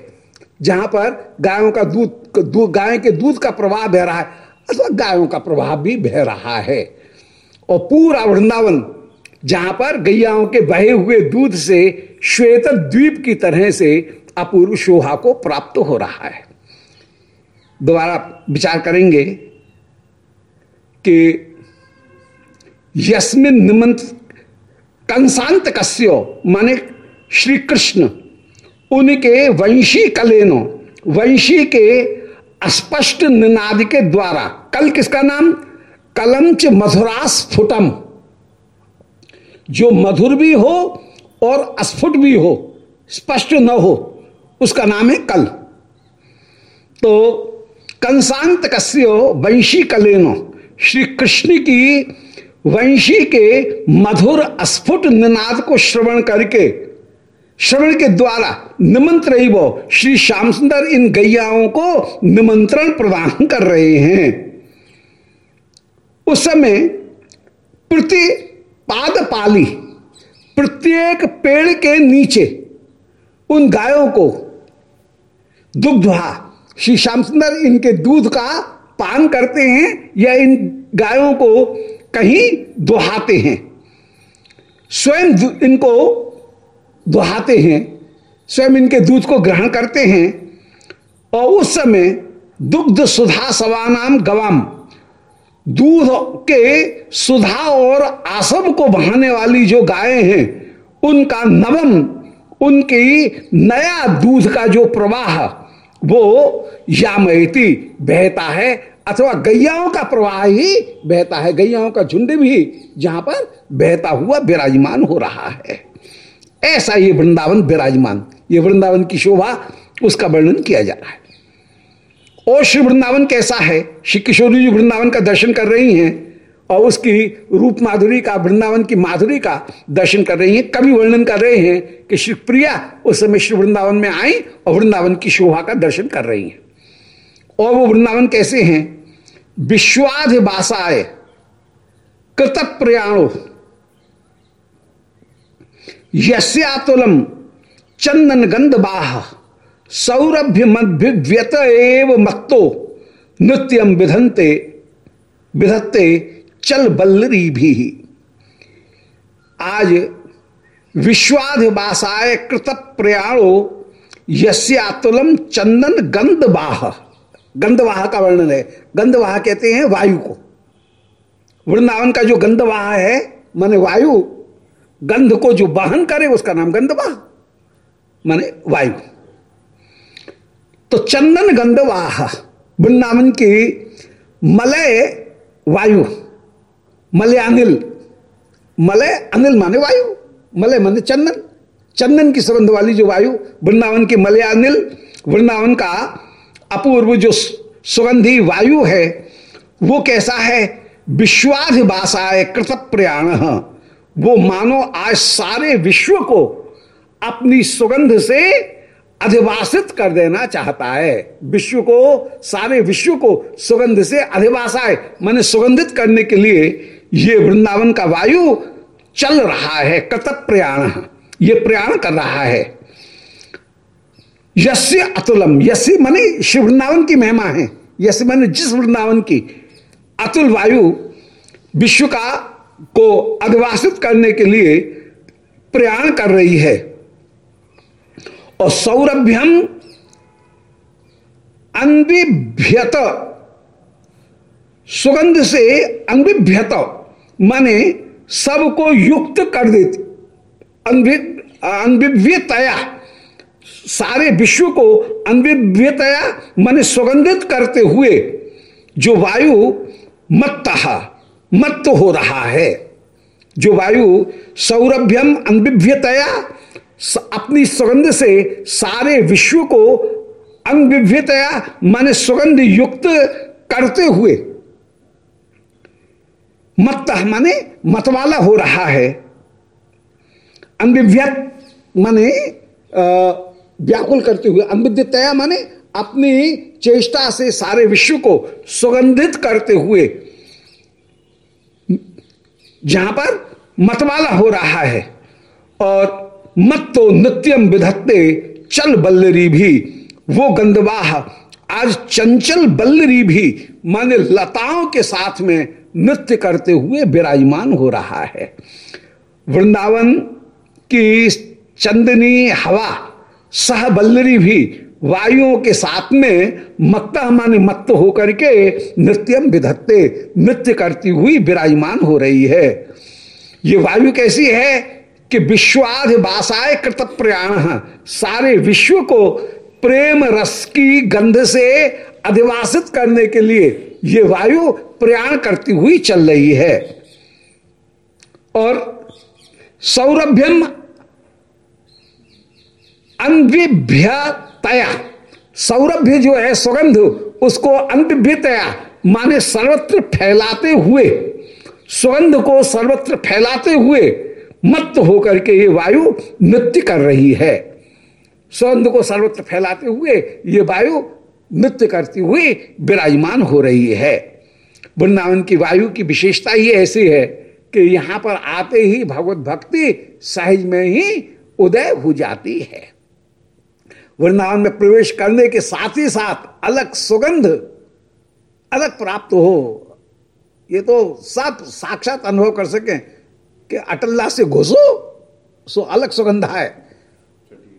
जहाँ पर गायों का दूध दू, गाय के दूध का प्रवाह बह रहा है अथवा गायों का प्रवाह भी बह रहा है। और पूरा वृंदावन जहाँ पर गैयाओं के बहे हुए दूध से श्वेत द्वीप की तरह से अपूर्व शोभा को प्राप्त हो रहा है। दोबारा विचार करेंगे कि यस्मिन निमंत कंसांत कस्यो माने श्री कृष्ण उनके वंशी कलेनो, वंशी के अस्पष्ट निनाद के द्वारा, कल किसका नाम? कलंच मधुरास्फुटम जो मधुर भी हो और स्फुट भी हो, स्पष्ट न हो, उसका नाम है कल। तो कंसांत कस्यो वंशी कलेनो, श्री कृष्ण की वंशी के मधुर स्फुट निनाद को श्रवण करके श्रवण के द्वारा निमंत्र वो श्री श्याम सुंदर इन गैयाओं को निमंत्रण प्रदान कर रहे हैं। उस समय प्रति पाद पाली, प्रत्येक पेड़ के नीचे उन गायों को दुग्धा श्री श्याम सुंदर इनके दूध का पान करते हैं या इन गायों को कहीं दुहाते हैं। स्वयं इनको दुहाते हैं, स्वयं इनके दूध को ग्रहण करते हैं, और उस समय दुग्ध सुधा सवानाम गवाम, दूध के सुधा और आसम को बहाने वाली जो गायें हैं, उनका नवम, उनकी नया दूध का जो प्रवाह, वो यामयती बहता है, अथवा गैयाओं का प्रवाह ही बहता है, गैयाओं का झुंड भी जहाँ पर बहता हुआ विराजमान हो रहा है। ऐसा ये वृंदावन विराजमान, ये वृंदावन की शोभा, उसका वर्णन किया जा रहा है। और श्री वृंदावन कैसा है? श्री किशोरी जी वृंदावन का दर्शन कर रही हैं और उसकी रूप माधुरी का, वृंदावन की माधुरी का दर्शन कर रही हैं कभी वर्णन कर रहे हैं कि श्री प्रिया उस समय श्री वृंदावन में आई और वृंदावन की शोभा का दर्शन कर रही हैं। और वो वृंदावन कैसे हैं? विश्वाध बासाय कृत प्रयाणो यस्यातुलम चंदन गंध बाह सौरभ्य मध्यत एव मत्तो नृत्यम विधंते विधत्ते चल बल्लरी भी आज विश्वाधिवासाय कृत प्रयाणो यस्यातुलम चंदन गंधवाह गंधवाह का वर्णन है। गंधवाह कहते हैं वायु को। वृंदावन का जो गंधवाह है, माने वायु गंध को जो वाहन करे उसका नाम गंधवाह माने वायु। तो चंदन गंधवाह, वृंदावन की मलय वायु, मलय अनिल। मलय अनिल माने वायु, मलय माने चंदन। चंदन की सुगंध वाली जो वायु, वृंदावन की मलय अनिल, वृंदावन का अपूर्व जो सुगंधी वायु है, वो कैसा है? विश्वाधिवासाय कृत प्रयाण वो मानो आज सारे विश्व को अपनी सुगंध से अधिवासित कर देना चाहता है। विश्व को, सारे विश्व को सुगंध से अधिवासाय माने सुगंधित करने के लिए ये वृंदावन का वायु चल रहा है कतक प्रयाण ये प्रयाण कर रहा है। यस्य अतुलम, यस्य माने शिव वृंदावन की महिमा है। यस्य माने जिस वृंदावन की अतुल वायु विश्व का को अधिवासित करने के लिए प्रयाण कर रही है। और सौरभ्यम अनविभ्यत सुगंध से अनविभ्यत माने सबको युक्त कर देती अनविव्यतया सारे विश्व को अनविव्यतया मन सुगंधित करते हुए जो वायु मत्त मत्त हो रहा है। जो वायु सौरभ्यम अनविव्यतया अपनी सुगंध से सारे विश्व को अनविव्यतया माने सुगंध युक्त करते हुए। मत माने मतवाला हो रहा है। अनविव्यत माने व्याकुल करते हुए। अनविद्यतया माने अपनी चेष्टा से सारे विश्व को सुगंधित करते हुए। जहाँ पर मतवाला हो रहा है और मत तो नित्यम विधत्ते चल बल्लरी भी, वो गंधवाह आज चंचल बल्लरी भी, माने लताओं के साथ में नृत्य करते हुए विराजमान हो रहा है। वृंदावन की चंदनी हवा, सह बल्लरी भी वायुओं के साथ में मत्ता माने मत्त होकर के नृत्यम विधत्ते, नृत्य करती हुई विराजमान हो रही है। ये वायु कैसी है कि विश्वाध बासाय कृत प्रयाण सारे विश्व को प्रेम रस की गंध से अधिवासित करने के लिए ये वायु प्रयाण करती हुई चल रही है। और सौरभ्यम अन्विभ्यतया सौरभ्य जो है सुगंध, उसको अन्विभ्यतया माने सर्वत्र फैलाते हुए। सुगंध को सर्वत्र फैलाते हुए मत होकर के ये वायु नृत्य कर रही है। सुगंध को सर्वत्र फैलाते हुए ये वायु नृत्य करती हुई विराजमान हो रही है। वृंदावन की वायु की विशेषता ही ऐसी है कि यहाँ पर आते ही भगवत भक्ति सहज में ही उदय हो जाती है। वृंदावन में प्रवेश करने के साथ ही साथ अलग सुगंध, अलग प्राप्त हो। ये तो सब साक्षात अनुभव कर सके कि अटल्ला से घुसो, सो अलग सुगंध है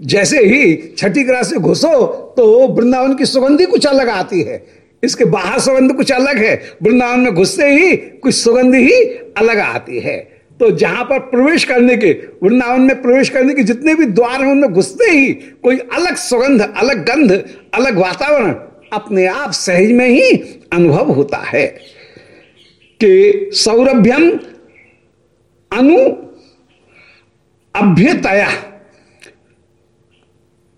जैसे ही छठी ग्रह से घुसो तो वृंदावन की सुगंधी कुछ अलग आती है। इसके बाहर सुगंध कुछ अलग है। वृंदावन में घुसते ही कुछ सुगंध ही अलग आती है। तो जहाँ पर प्रवेश करने के, वृंदावन में प्रवेश करने के जितने भी द्वार हैं, उनमें घुसते ही कोई अलग सुगंध, अलग गंध, अलग वातावरण अपने आप सहज में ही अनुभव होता है। कि सौरभ्यम अनु अभ्यतया।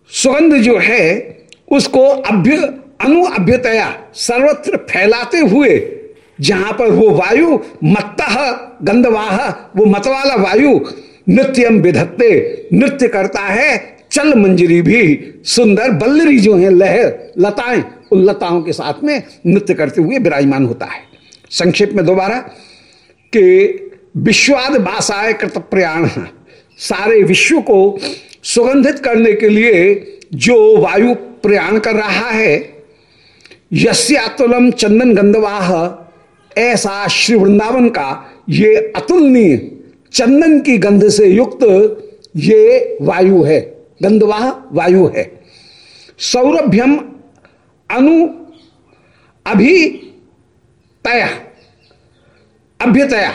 सुगंध जो है, उसको अभ्य, अनु अभ्यतया सर्वत्र फैलाते हुए जहाँ पर वो वायु मत्ता, गंधवाह, वो मतवाला वायु नृत्यम विधत्ते, नृत्य करता है। चल मंजरी भी सुंदर बल्लरी जो है लहर लताएँ, उन लताओं के साथ में नृत्य करते हुए विराजमान होता है। संक्षेप में दोबारा कि विश्वाद बासाय कृत प्रयाण सारे विश्व को सुगंधित करने के लिए जो वायु प्रयाण कर रहा है, यस्यातुलम चंदन गंधवाह ऐसा श्री वृंदावन का ये अतुलनीय चंदन की गंध से युक्त ये वायु है। गंधवाह वायु है। सौरभ्यम अनु अभी तया अभ्यतया।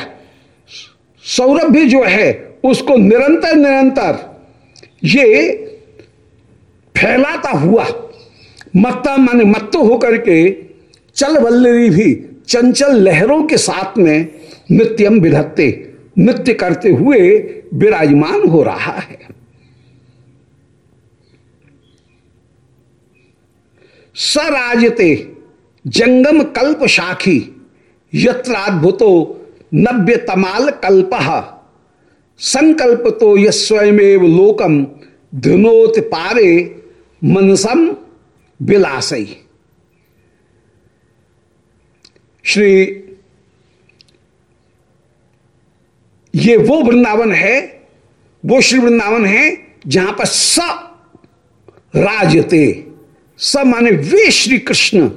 सौरभ्य जो है, उसको निरंतर निरंतर ये फैलाता हुआ मत्ता माने मत्त होकर के चल वल्लरी भी चंचल लहरों के साथ में नृत्यम विधत्ते, नृत्य करते हुए विराजमान हो रहा है। सराजते जंगम कल्प शाखी, यत्राद्भुतो नव्य तमाल कल्प संकल्प तो यस्वयमेव लोकम धुनोत पारे मनसम विलासई श्री ये वो वृंदावन है, वो श्री वृंदावन है जहाँ पर स राजते स माने वे श्री कृष्ण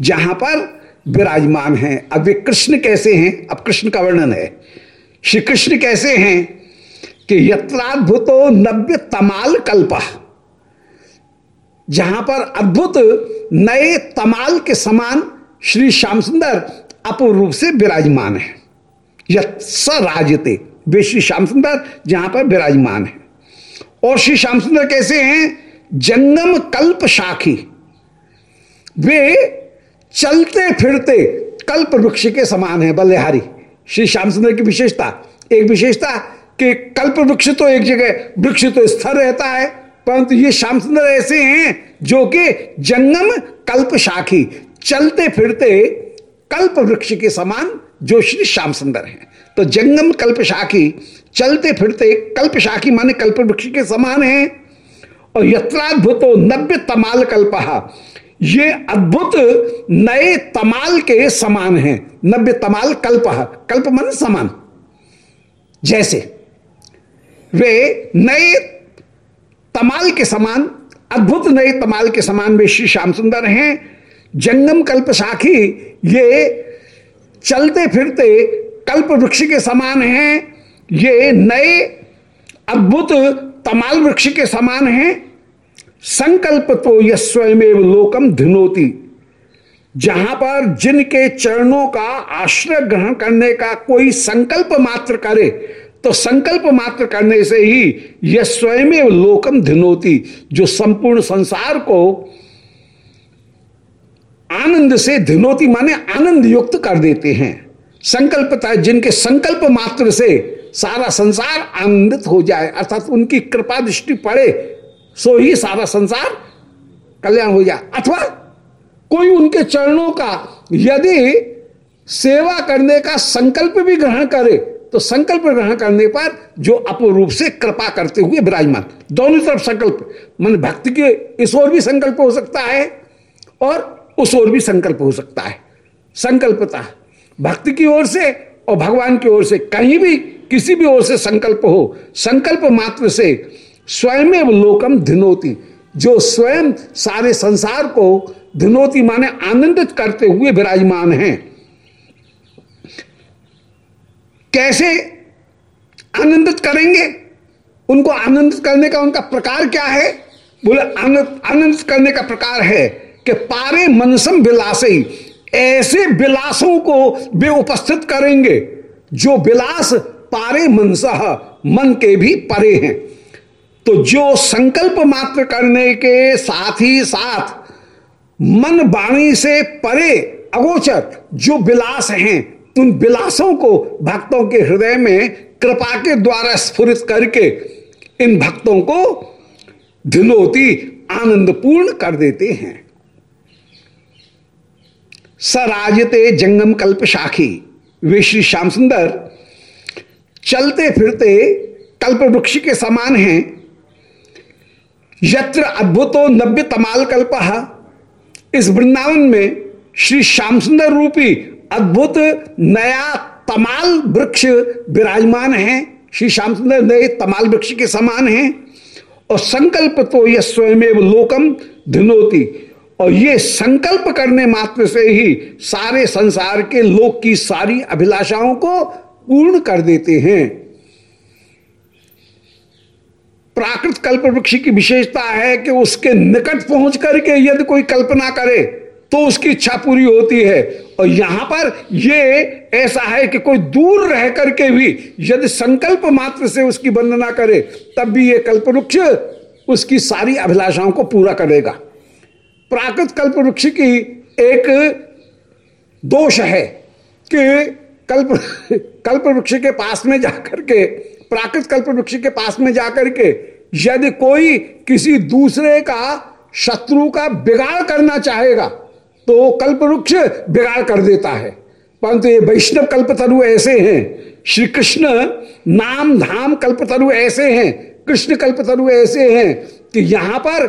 जहाँ पर विराजमान हैं। अब वे कृष्ण कैसे हैं? अब कृष्ण का वर्णन है। श्री कृष्ण कैसे हैं कि यत्राद्भुतो नव्य तमाल कल्प, जहाँ पर अद्भुत नए तमाल के समान श्री श्याम सुंदर अपूर्ण रूप से विराजमान है। स राजते वे श्री श्याम सुंदर जहाँ पर विराजमान है। और श्री श्याम सुंदर कैसे हैं? जंगम कल्प शाखी वे चलते फिरते कल्प वृक्ष के समान है बल्लेहारी श्री श्याम सुंदर की विशेषता, एक विशेषता कि कल्प वृक्ष तो एक जगह, वृक्ष तो स्थिर रहता है, परंतु ये श्याम सुंदर ऐसे हैं जो कि जंगम कल्प शाखी चलते फिरते कल्प वृक्ष के समान जो श्री श्याम सुंदर हैं। तो जंगम कल्प शाखी चलते फिरते कल्प शाखी माने कल्प वृक्ष के समान है। और यत्राद्भुतो नव्य तमाल कल्प, ये अद्भुत नए तमाल के समान है। नव्य तमाल कल्प कल्प मन समान। जैसे, वे नए तमाल के समान, अद्भुत नए तमाल के समान वे श्री श्याम सुंदर हैं। जंगम कल्प साखी, ये चलते फिरते कल्प वृक्ष के समान हैं। ये नए अद्भुत तमाल वृक्ष के समान हैं। संकल्प तो यह स्वयं लोकम धिनोती। जहाँ पर जिनके चरणों का आश्रय ग्रहण करने का कोई संकल्प मात्र करे तो संकल्प मात्र करने से ही यह स्वयं लोकम धिनोती, जो संपूर्ण संसार को आनंद से धिनोती माने आनंद युक्त कर देते हैं। संकल्पता जिनके संकल्प मात्र से सारा संसार आनंदित हो जाए, अर्थात उनकी कृपा दृष्टि पड़े, सो ही सारा संसार कल्याण हो जाए। अथवा कोई उनके चरणों का यदि सेवा करने का संकल्प भी ग्रहण करे तो संकल्प ग्रहण करने पर जो अपूर्व से कृपा करते हुए विराजमान। दोनों तरफ़ संकल्प, मन भक्ति के इस ओर भी संकल्प हो सकता है, और उस ओर भी संकल्प हो सकता है। संकल्पता भक्ति की ओर से और भगवान की ओर से कहीं भी किसी भी ओर से संकल्प हो, संकल्प मात्र से स्वयं लोकम धिनोती, जो स्वयं सारे संसार को धिनोती माने आनंदित करते हुए विराजमान हैं। कैसे आनंदित करेंगे? उनको आनंदित करने का उनका प्रकार क्या है? बोले, आनंद, आनंदित करने का प्रकार है कि पारे मनसम विलासी। ऐसे विलासों को वे उपस्थित करेंगे, जो विलास पारे मनसा, मन के भी परे हैं। तो जो संकल्प मात्र करने के साथ ही साथ मन वाणी से परे अगोचर जो विलास हैं, उन विलासों को भक्तों के हृदय में कृपा के द्वारा स्फुरित करके इन भक्तों को धिनोती आनंदपूर्ण कर देते हैं। सराजते जंगम कल्प शाखी। वे श्री श्याम सुंदर चलते फिरते कल्प वृक्ष के समान हैं। यत्र अद्भुतो नव्य तमाल कल्प। इस वृंदावन में श्री श्याम सुंदर रूपी अद्भुत नया तमाल वृक्ष विराजमान है। श्री श्याम सुंदर नए तमाल वृक्ष के समान हैं। और संकल्प तो यह स्वयं लोकम धिनोती। और ये संकल्प करने मात्र से ही सारे संसार के लोक की सारी अभिलाषाओं को पूर्ण कर देते हैं। प्राकृत कल्प वृक्ष की विशेषता है कि उसके निकट पहुँच करके यदि कोई कल्पना करे तो उसकी इच्छा पूरी होती है। और यहाँ पर ये ऐसा है कि कोई दूर रह करके भी यदि संकल्प मात्र से उसकी वंदना करे, तब भी ये कल्प वृक्ष उसकी सारी अभिलाषाओं को पूरा करेगा। प्राकृत कल्प वृक्ष की एक दोष है कि कल्प कल्प वृक्ष के पास में जाकर के, प्राकृत कल्प वृक्ष के पास में जाकर के यदि कोई किसी दूसरे का शत्रु का बिगाड़ करना चाहेगा तो कल्प वृक्ष बिगाड़ कर देता है। परंतु ये वैष्णव कल्पतरु ऐसे हैं श्री कृष्ण नाम धाम कल्पतरु ऐसे हैं, कृष्ण कल्पतरु ऐसे हैं कि यहाँ पर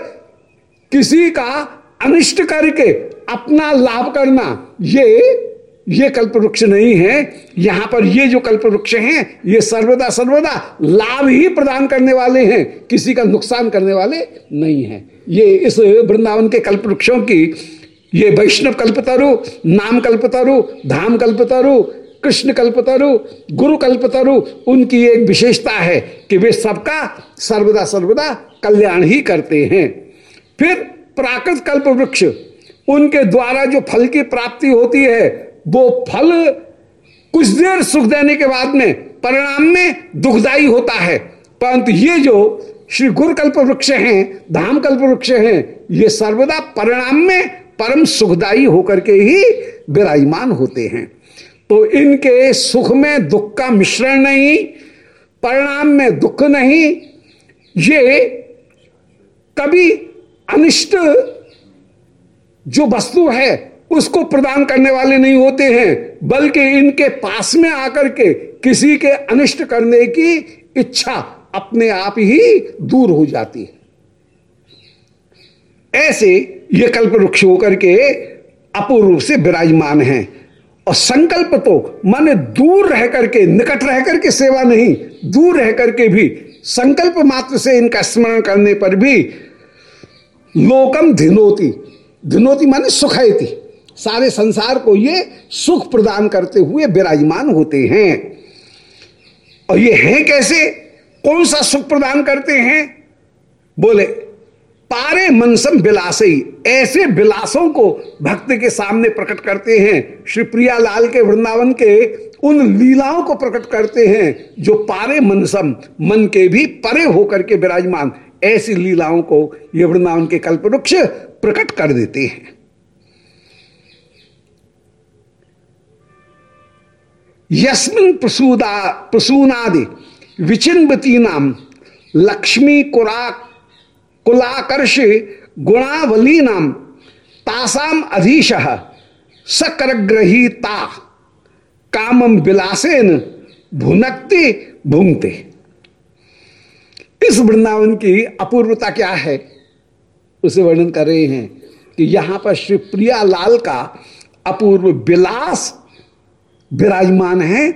किसी का अनिष्ट करके अपना लाभ करना, ये ये कल्प वृक्ष नहीं है। यहाँ पर ये जो कल्प वृक्ष हैं, ये सर्वदा सर्वदा लाभ ही प्रदान करने वाले हैं। किसी का नुकसान करने वाले नहीं हैं। ये इस वृंदावन के कल्प वृक्षों की, ये वैष्णव कल्पतरु, नाम कल्पतरु, धाम कल्पतरु, कृष्ण कल्पतरु, गुरु कल्पतरु, उनकी एक विशेषता है कि वे सबका सर्वदा सर्वदा कल्याण ही करते हैं। फिर प्राकृत कल्प वृक्ष, उनके द्वारा जो फल की प्राप्ति होती है, वो फल कुछ देर सुख देने के बाद में परिणाम में दुखदाई होता है। परंतु ये जो श्री गुरुकल्प वृक्ष हैं, धाम कल्प वृक्ष हैं, ये सर्वदा परिणाम में परम सुखदायी होकर के ही विराजमान होते हैं। तो इनके सुख में दुख का मिश्रण नहीं, परिणाम में दुख नहीं, ये कभी अनिष्ट जो वस्तु है, उसको प्रदान करने वाले नहीं होते हैं, बल्कि इनके पास में आकर के किसी के अनिष्ट करने की इच्छा अपने आप ही दूर हो जाती है। ऐसे ये कल्प वृक्ष होकर के अपूर्व से विराजमान हैं। और संकल्प तो माने दूर रह करके, निकट रह करके सेवा नहीं, दूर रह करके भी संकल्प मात्र से इनका स्मरण करने पर भी लोकम धिनोती। धिनोती माने सुखायती। सारे संसार को ये सुख प्रदान करते हुए विराजमान होते हैं। और ये हैं कैसे? कौन सा सुख प्रदान करते हैं? बोले, पारे मनसम बिलासी ऐसे बिलासों को भक्त के सामने प्रकट करते हैं। श्री प्रिया लाल के वृंदावन के उन लीलाओं को प्रकट करते हैं, जो पारे मनसम, मन के भी परे होकर के विराजमान। ऐसी लीलाओं को ये वृंदावन के कल्पवृक्ष प्रकट कर देते हैं। यस्मिन प्रसूदा, प्रसूनादि विचिन्वती नाम लक्ष्मी कुरा कुलाकर्ष गुणावली नाम तासाम अधीश सकरग्रहीता कामम विलासेन भुनकते भूंगते इस वृंदावन की अपूर्वता क्या है? उसे वर्णन कर रहे हैं कि यहाँ पर श्री प्रिया लाल का अपूर्व विलास विराजमान है।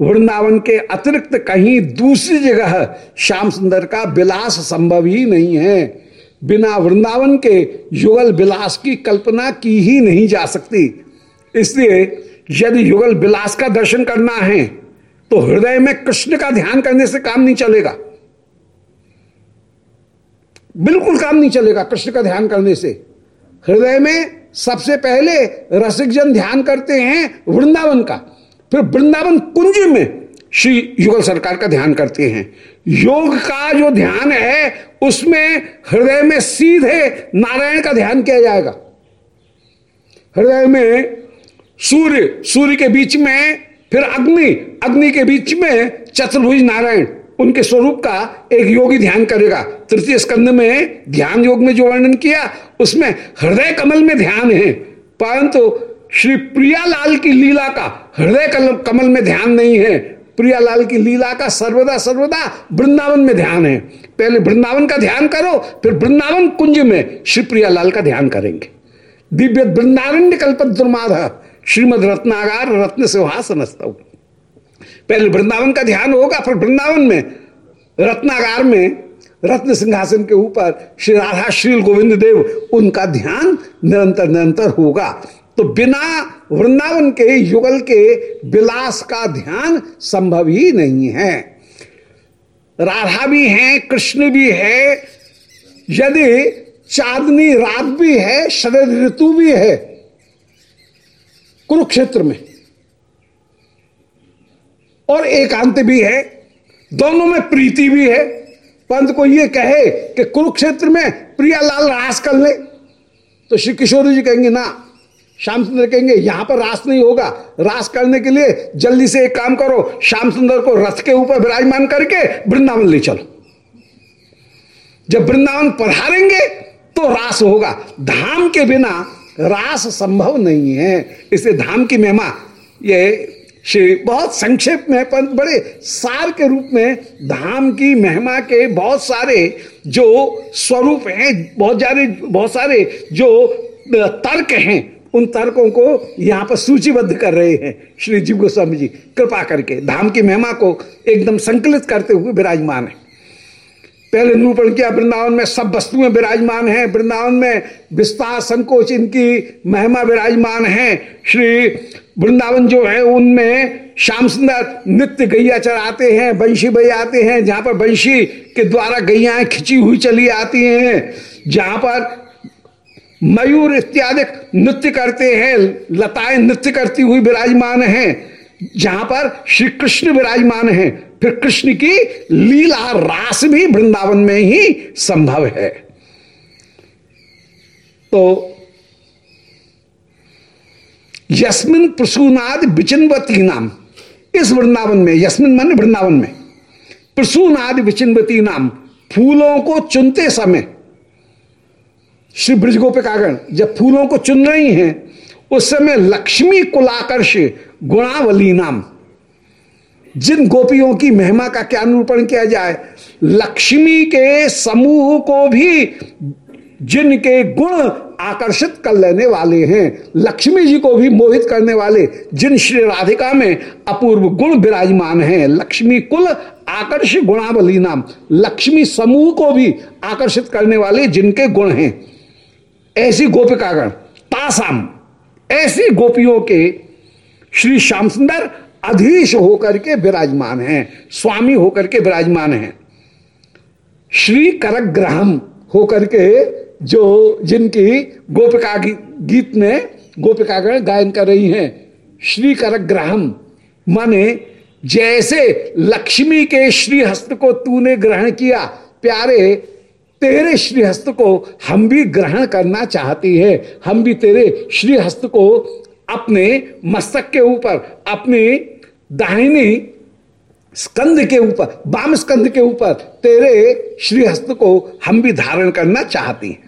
वृंदावन के अतिरिक्त कहीं दूसरी जगह श्याम सुंदर का विलास संभव ही नहीं है। बिना वृंदावन के युगल विलास की कल्पना की ही नहीं जा सकती। इसलिए यदि युगल विलास का दर्शन करना है तो हृदय में कृष्ण का ध्यान करने से काम नहीं चलेगा। बिल्कुल काम नहीं चलेगा कृष्ण का ध्यान करने से। हृदय में सबसे पहले रसिक जन ध्यान करते हैं वृंदावन का। फिर वृंदावन कुंज में श्री युगल सरकार का ध्यान करते हैं। योग का जो ध्यान है, उसमें हृदय में सीधे नारायण का ध्यान किया जाएगा। हृदय में सूर्य सूर्य के बीच में, फिर अग्नि अग्नि के बीच में चतुर्भुज नारायण। उनके स्वरूप का एक योगी ध्यान करेगा। तृतीय स्कंद में ध्यान योग में जो वर्णन किया, उसमें हृदय कमल में ध्यान है। परंतु श्री प्रियालाल की लीला का हृदय कमल में ध्यान नहीं है। प्रियालाल की लीला का सर्वदा सर्वदा वृंदावन में ध्यान है। पहले वृंदावन का ध्यान करो, फिर वृंदावन कुंज में श्री प्रियालाल का ध्यान करेंगे। दिव्य वृंदारण्य कल्प दुर्माध श्रीमद रत्नागार रत्न से वहाँ समझता सिंहासन पहले वृंदावन का ध्यान होगा, फिर वृंदावन में, रत्नागार में, रत्न सिंहासन के ऊपर श्री राधा, श्री गोविंद देव, उनका ध्यान निरंतर निरंतर होगा। तो बिना वृंदावन के, युगल के विलास का ध्यान संभव ही नहीं है। राधा भी है, कृष्ण भी है, यदि चांदनी रात भी है, शरद ऋतु भी है, कुरुक्षेत्र में। और एकांत भी है। दोनों में प्रीति भी है। पंत को यह कहे कि कुरुक्षेत्र में प्रियालाल रास कर ले। तो श्री किशोर जी कहेंगे, ना श्याम सुंदर कहेंगे, यहाँ पर रास नहीं होगा। रास करने के लिए जल्दी से एक काम करो श्याम सुंदर को रथ के ऊपर विराजमान करके वृंदावन ले चलो। जब वृंदावन पधारेंगे तो रास होगा। धाम के बिना रास संभव नहीं है। इसे धाम की महिमा, ये श्री बहुत संक्षेप में पर बड़े सार के रूप में धाम की महिमा के बहुत सारे जो स्वरूप हैं, बहुत सारे बहुत सारे जो तर्क हैं, उन तर्कों को यहाँ पर सूचीबद्ध कर रहे हैं श्री जीव गोस्वामी जी। कृपा करके धाम की महिमा को एकदम संकलित करते हुए विराजमान है। पहले निरूपण किया, वृंदावन में सब वस्तुएँ विराजमान हैं, वृंदावन में विस्तार संकोच इनकी महिमा विराजमान है। श्री वृंदावन जो है, उनमें श्याम सुंदर नित्य गैया चढ़ाते हैं, बंशी बही आते हैं, जहाँ पर बंशी के द्वारा गैया खिंची हुई चली आती हैं, जहाँ पर मयूर इत्यादि नृत्य करते हैं, लताएँ नृत्य करती हुई विराजमान हैं, जहाँ पर श्री कृष्ण विराजमान है। फिर कृष्ण की लीला रास भी वृंदावन में ही संभव है। तो यस्मिन प्रसूनाद विचिन्वती नाम। इस वृंदावन में, यस्मिन मन वृंदावन में। प्रसूनाद विचिन्वती नाम, फूलों को चुनते समय। श्री ब्रज गोपिकागण जब फूलों को चुन रही हैं, उस समय लक्ष्मी कुलाकर्ष गुणावली नाम। जिन गोपियों की महिमा का क्या निरूपण किया जाए? लक्ष्मी के समूह को भी जिनके गुण आकर्षित कर लेने वाले हैं, लक्ष्मी जी को भी मोहित करने वाले, जिन श्री राधिका में अपूर्व गुण विराजमान हैं, लक्ष्मी कुल आकर्ष गुणावली नाम, लक्ष्मी समूह को भी आकर्षित करने वाले जिनके गुण हैं। ऐसी गोपिकागण, तासाम, ऐसी गोपियों के श्री श्याम सुंदर अधीश होकर के विराजमान हैं, स्वामी होकर के विराजमान हैं। श्री करग्रहम होकर के जो जिनकी गोपिका गीत में गोपिकागण गायन कर रही हैं श्री करग्रहम माने जैसे लक्ष्मी के श्री हस्त को तूने ग्रहण किया, प्यारे, तेरे श्री हस्त को हम भी ग्रहण करना चाहती है। हम भी तेरे श्री हस्त को अपने मस्तक के ऊपर, अपने दाहिनी स्कंद के ऊपर, बाम स्कंद के ऊपर तेरे श्री हस्त को हम भी धारण करना चाहती हैं।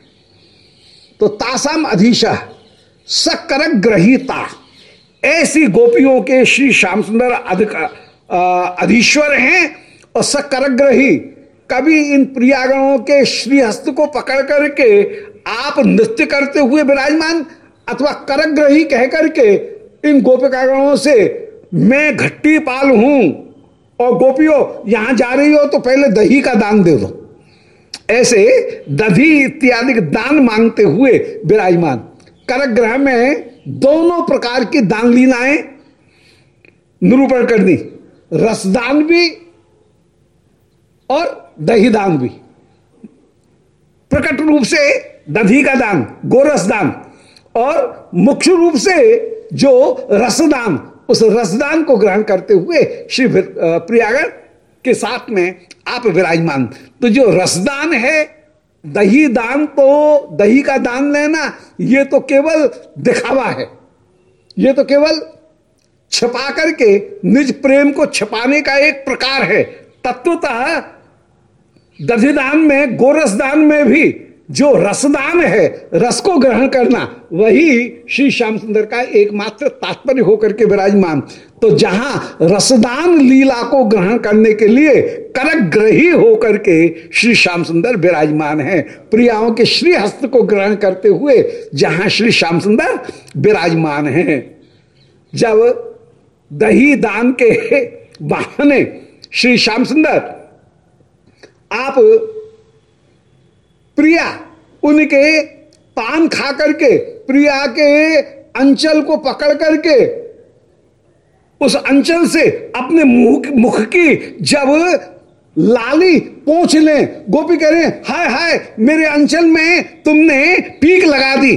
तो तासाम अधीश सकर ग्रहीता। ऐसी गोपियों के श्री श्याम सुंदर अधीश्वर हैं और सकर ग्रही। कभी इन प्रियागणों के श्री हस्त को पकड़ करके आप नृत्य करते हुए विराजमान अथवा करग्रही कह करके इन गोपिकागणों से मैं घट्टी पाल हूँ और गोपियों, यहाँ जा रही हो तो पहले दही का दान दे दो। ऐसे दधी इत्यादि दान मांगते हुए विराजमान। करग्रह में दोनों प्रकार की दान लीलाएँ निरूपण कर दी रसदान भी और दही दान भी। प्रकट रूप से दधी का दान, गोरस दान और मुख्य रूप से जो रसदान, उस रसदान को ग्रहण करते हुए श्री प्रियागढ़ के साथ में आप विराजमान। तो जो रसदान है, दही दान तो दही का दान लेना, ये तो केवल दिखावा है। ये तो केवल छपा करके, निज प्रेम को छपाने का एक प्रकार है। तत्वतः दधिदान में, गोरसदान में भी जो रसदान है, रस को ग्रहण करना, वही श्री श्याम सुंदर का एकमात्र तात्पर्य होकर के विराजमान। तो जहाँ रसदान लीला को ग्रहण करने के लिए करग्रही होकर के श्री श्याम सुंदर विराजमान है, प्रियाओं के श्री हस्त को ग्रहण करते हुए जहाँ श्री श्याम सुंदर विराजमान है। जब दही दान के बहाने श्री श्याम सुंदर आप प्रिया, उनके पान खा करके, प्रिया के अंचल को पकड़ करके, उस अंचल से अपने मुख मुख की जब लाली पहुँच ले, गोपी कह रहे हाय हाय, मेरे अंचल में तुमने पीक लगा दी।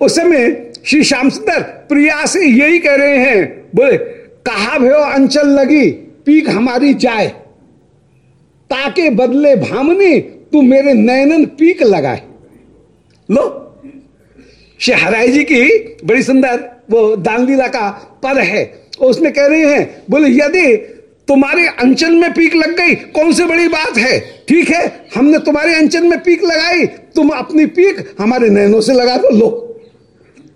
उस समय श्री श्याम सुंदर प्रिया से यही कह रहे हैं, बोले, कहा भयो अंचल लगी, पीक हमारी जाए। ताके बदले भामनी, तू मेरे नयनन पीक लगाए। लो। हराई जी की बड़ी सुंदर, वो दानलीला का पद है। उसमें कह रहे हैं, बोले, यदि तुम्हारे अंचल में पीक लग गई, कौन सी बड़ी बात है? ठीक है, हमने तुम्हारे अंचल में पीक लगाई, तुम अपनी पीक हमारे नैनों से लगा दो, लो।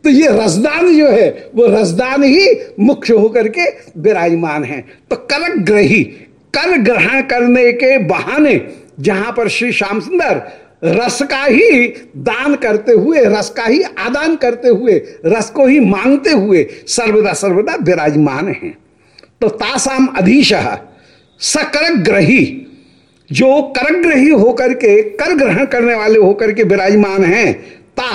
तो ये रसदान जो है, वो रसदान ही मुख्य होकर के विराजमान है। तो करक ग्रही कर ग्रहण करने के बहाने जहाँ पर श्री श्याम सुंदर रस का ही दान करते हुए, रस का ही आदान करते हुए, रस को ही मांगते हुए सर्वदा सर्वदा विराजमान हैं। तो तासाम अधीश ग्रही जो करग्रही होकर के, कर ग्रहण करने वाले होकर के विराजमान हैं ता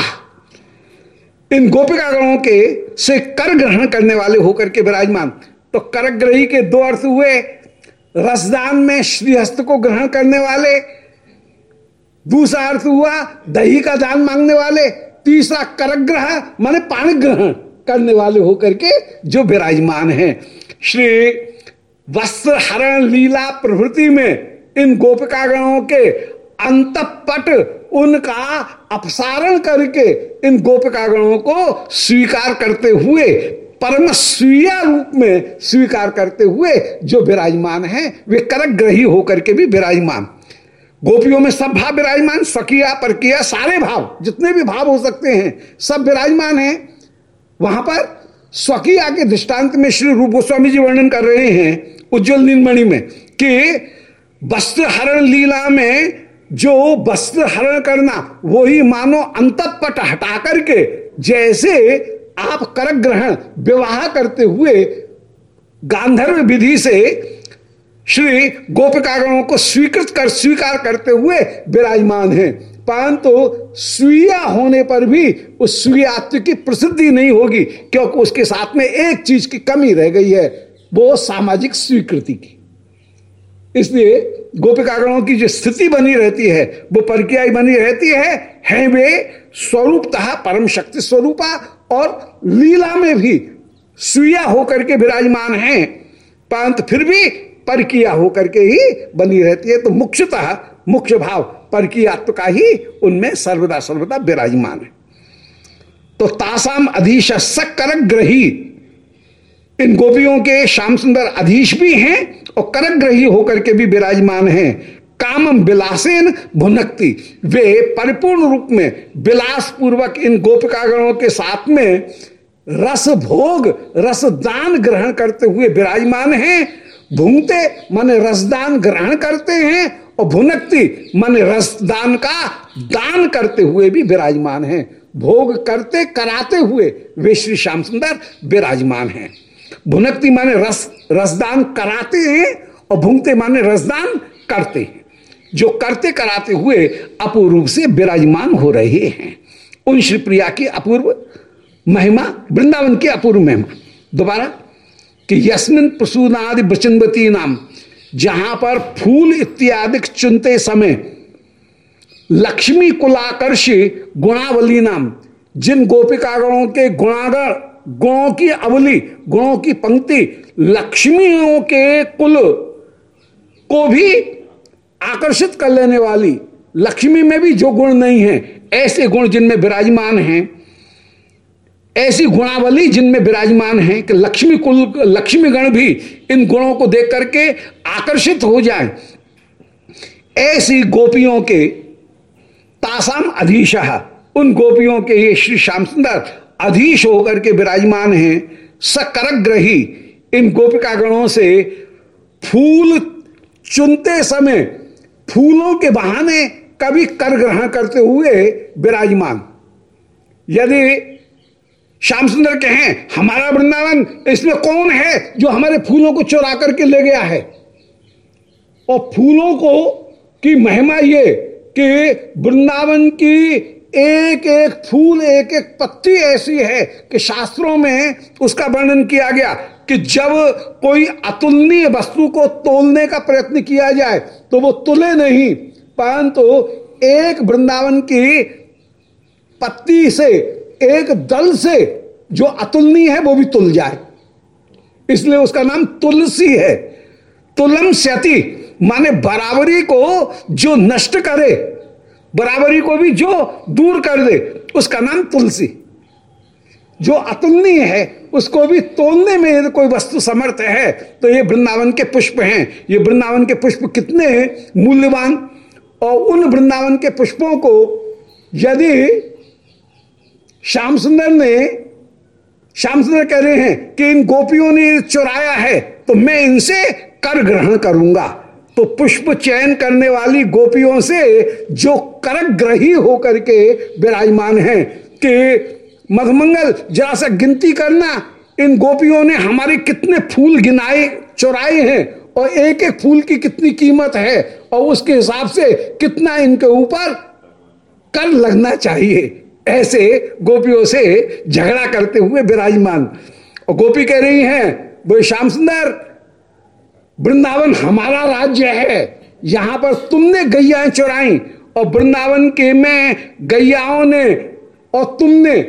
इन गोपिकागणों के से कर ग्रहण करने वाले होकर के विराजमान। तो करग्रही के दो अर्थ हुए रसदान में श्रीहस्त को ग्रहण करने वाले, दूसरा अर्थ हुआ दही का दान मांगने वाले, तीसरा करग्रह, माने पाणी ग्रहण करने वाले होकर के जो विराजमान हैं। श्री वस्त्र हरण लीला प्रभृति में इन गोपिकागणों के अंतपट उनका अपसारण करके इन गोपिकागणों को स्वीकार करते हुए परम स्वीय रूप में स्वीकार करते हुए जो विराजमान है, वे करक ग्रही होकर के भी विराजमान। गोपियों में सब भाव विराजमान, सकिया, परकिया, सारे भाव, जितने भी भाव हो सकते हैं, सब विराजमान है। वहाँ पर स्वकीय के दृष्टांत में श्री रूप गोस्वामी जी वर्णन कर रहे हैं, उज्जवल नीलमणि में, कि वस्त्र हरण लीला में जो वस्त्र हरण करना वही मानो अंतपट हटा करके, जैसे आप करक ग्रहण विवाह करते हुए गांधर्व विधि से श्री गोपिकागणों को स्वीकृत कर, स्वीकार करते हुए विराजमान है। परंतु स्वीय होने पर भी उस स्वीयात्व की प्रसिद्धि नहीं होगी, क्योंकि उसके साथ में एक चीज़ की कमी रह गई है, वो सामाजिक स्वीकृति की। इसलिए गोपिकागणों की जो स्थिति बनी रहती है, वो परकियाई बनी रहती है है वे स्वरूपतः परम शक्ति स्वरूपा और लीला में भी स्वीय होकर के विराजमान है। परंतु फिर भी परकिया होकर के ही बनी रहती है। तो मुख्यतः, मुख्य भाव परकियात्व का ही उनमें सर्वदा सर्वदा विराजमान है। तो तासाम अधीश सकरक ग्रही, इन गोपियों के श्याम सुंदर अधीश भी हैं और करक ग्रही होकर के भी विराजमान हैं। कामम विलासेन भुनकती। वे परिपूर्ण रूप में विलास पूर्वक इन गोपिकागणों के साथ में रस भोग रस दान ग्रहण करते हुए विराजमान हैं। भूंगते माने रसदान ग्रहण करते हैं और भुनकती माने रसदान का दान करते हुए भी विराजमान हैं। भोग करते, कराते हुए वे श्री श्याम सुंदर विराजमान हैं। भुनकती माने रस, रसदान कराते हैं और भूंगते माने रसदान करते हैं। जो करते कराते हुए अपूर्व से विराजमान हो रहे हैं। उन श्री प्रिया की अपूर्व महिमा, वृंदावन की अपूर्व महिमा। दोबारा कि यस्मिन प्रसूनादि बचनवती नाम, जहाँ पर फूल इत्यादि चुनते समय लक्ष्मी कुलाकर्षी गुणावली नाम, जिन गोपिकागणों के गुणागण गुणों की अवली, गुणों की पंक्ति लक्ष्मियों के कुल को भी आकर्षित कर लेने वाली। लक्ष्मी में भी जो गुण नहीं है, ऐसे गुण जिनमें विराजमान हैं, ऐसी गुणावली जिनमें विराजमान है कि लक्ष्मी कुल, लक्ष्मी गण भी इन गुणों को देख करके आकर्षित हो जाए। ऐसी गोपियों के तासाम अधीश, उन गोपियों के ये श्री श्याम सुंदर अधीश होकर के विराजमान हैं, सकरग्रही इन गोपिका गणों से फूल चुनते समय फूलों के बहाने कभी कर ग्रहण करते हुए विराजमान। यदि श्याम सुंदर कहें, हमारा वृंदावन इसमें कौन है जो हमारे फूलों को चुरा करके ले गया है? और फूलों को की महिमा ये कि वृंदावन की एक एक फूल एक एक पत्ती ऐसी है कि शास्त्रों में उसका वर्णन किया गया कि जब कोई अतुलनीय वस्तु को तोलने का प्रयत्न किया जाए तो वो तुले नहीं। परंतु तो एक वृंदावन की पत्ती से, एक दल से जो अतुलनीय है, वो भी तुल जाए। इसलिए उसका नाम तुलसी है। तुलम स्यति माने बराबरी को जो नष्ट करे बराबरी को भी जो दूर कर दे, उसका नाम तुलसी। जो अतुलनीय है, उसको भी तोड़ने में यदि कोई वस्तु समर्थ है तो ये वृंदावन के पुष्प हैं। ये वृंदावन के पुष्प कितने मूल्यवान। और उन वृंदावन के पुष्पों को यदि श्याम सुंदर ने, श्याम सुंदर कह रहे हैं कि इन गोपियों ने चुराया है तो मैं इनसे कर ग्रहण करूँगा। तो पुष्प चयन करने वाली गोपियों से जो करक ग्रही होकर के विराजमान हैं कि मधमंगल जरा सा गिनती करना, इन गोपियों ने हमारे कितने फूल गिनाए, चुराए हैं, और एक एक फूल की कितनी कीमत है, और उसके हिसाब से कितना इनके ऊपर कर लगना चाहिए, ऐसे गोपियों से झगड़ा करते हुए विराजमान। और गोपी कह रही हैं वो श्याम सुंदर वृंदावन हमारा राज्य है। यहाँ पर तुमने गैया चुराई और वृंदावन के में गैयाओं ने और तुमने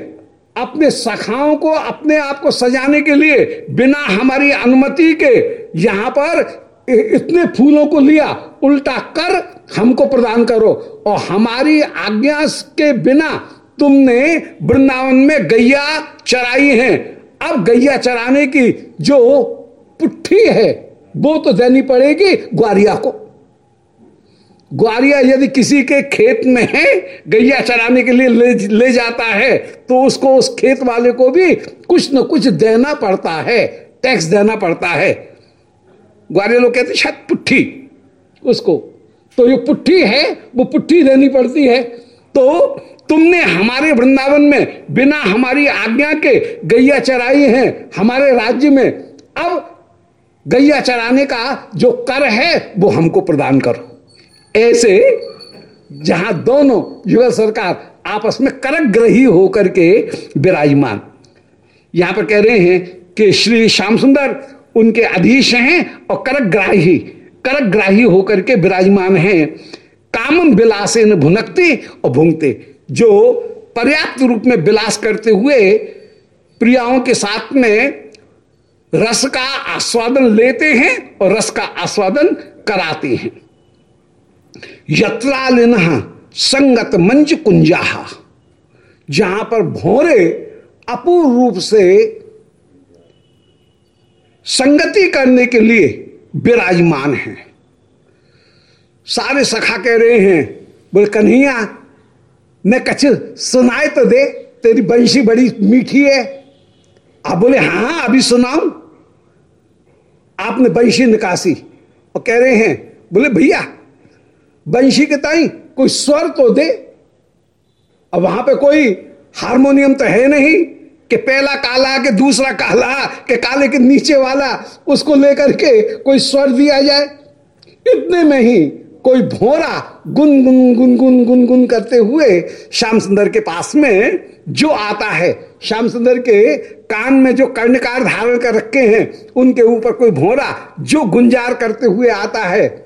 अपने सखाओं को अपने आप को सजाने के लिए बिना हमारी अनुमति के यहाँ पर इतने फूलों को लिया। उल्टा कर हमको प्रदान करो और हमारी आज्ञा के बिना तुमने वृंदावन में गैया चराई है। अब गैया चराने की जो पुट्ठी है वो तो देनी पड़ेगी ग्वारिया को। ग्वारिया यदि किसी के खेत में है गैया चराने के लिए ले, ले जाता है तो उसको उस खेत वाले को भी कुछ न कुछ देना पड़ता है टैक्स देना पड़ता है। ग्वारिया लोग कहते शायद पुट्ठी। उसको तो ये पुट्ठी है वो पुट्ठी देनी पड़ती है। तो तुमने हमारे वृंदावन में बिना हमारी आज्ञा के गैया चराई है हमारे राज्य में अब गैया चराने का जो कर है, वो हमको प्रदान करो। ऐसे जहाँ दोनों युगल सरकार आपस में करक ग्रही होकर के विराजमान। यहाँ पर कह रहे हैं कि श्री श्याम सुंदर उनके अधीश हैं और करग्राही करग्राही होकर के विराजमान हैं। कामन विलास भुनकते और भूंगते, जो पर्याप्त रूप में विलास करते हुए प्रियाओं के साथ में रस का आस्वादन लेते हैं और रस का आस्वादन कराते हैं। यत्रालिन संगत मंच कुंजा, जहाँ पर भोरे अपूर्ण रूप से संगति करने के लिए विराजमान है। सारे सखा कह रहे हैं, बोले, कन्हैया, मैं कछ सुनाए तो दे, तेरी बंशी बड़ी मीठी है आप बोले हाँ अभी सुनाऊ। आपने बंशी निकासी और कह रहे हैं, बोले, भैया, बंशी के ताई कोई स्वर तो दे। अब वहाँ पे कोई हारमोनियम तो है नहीं कि पहला काला के दूसरा काला के काले के नीचे वाला, उसको लेकर के कोई स्वर दिया जाए। इतने में ही कोई भोरा गुन गुन गुन गुन गुन गुन करते हुए श्याम सुंदर के पास में जो आता है, श्याम सुंदर के कान में जो कर्णकार धारण कर रखे हैं, उनके ऊपर कोई भोरा जो गुंजार करते हुए आता है।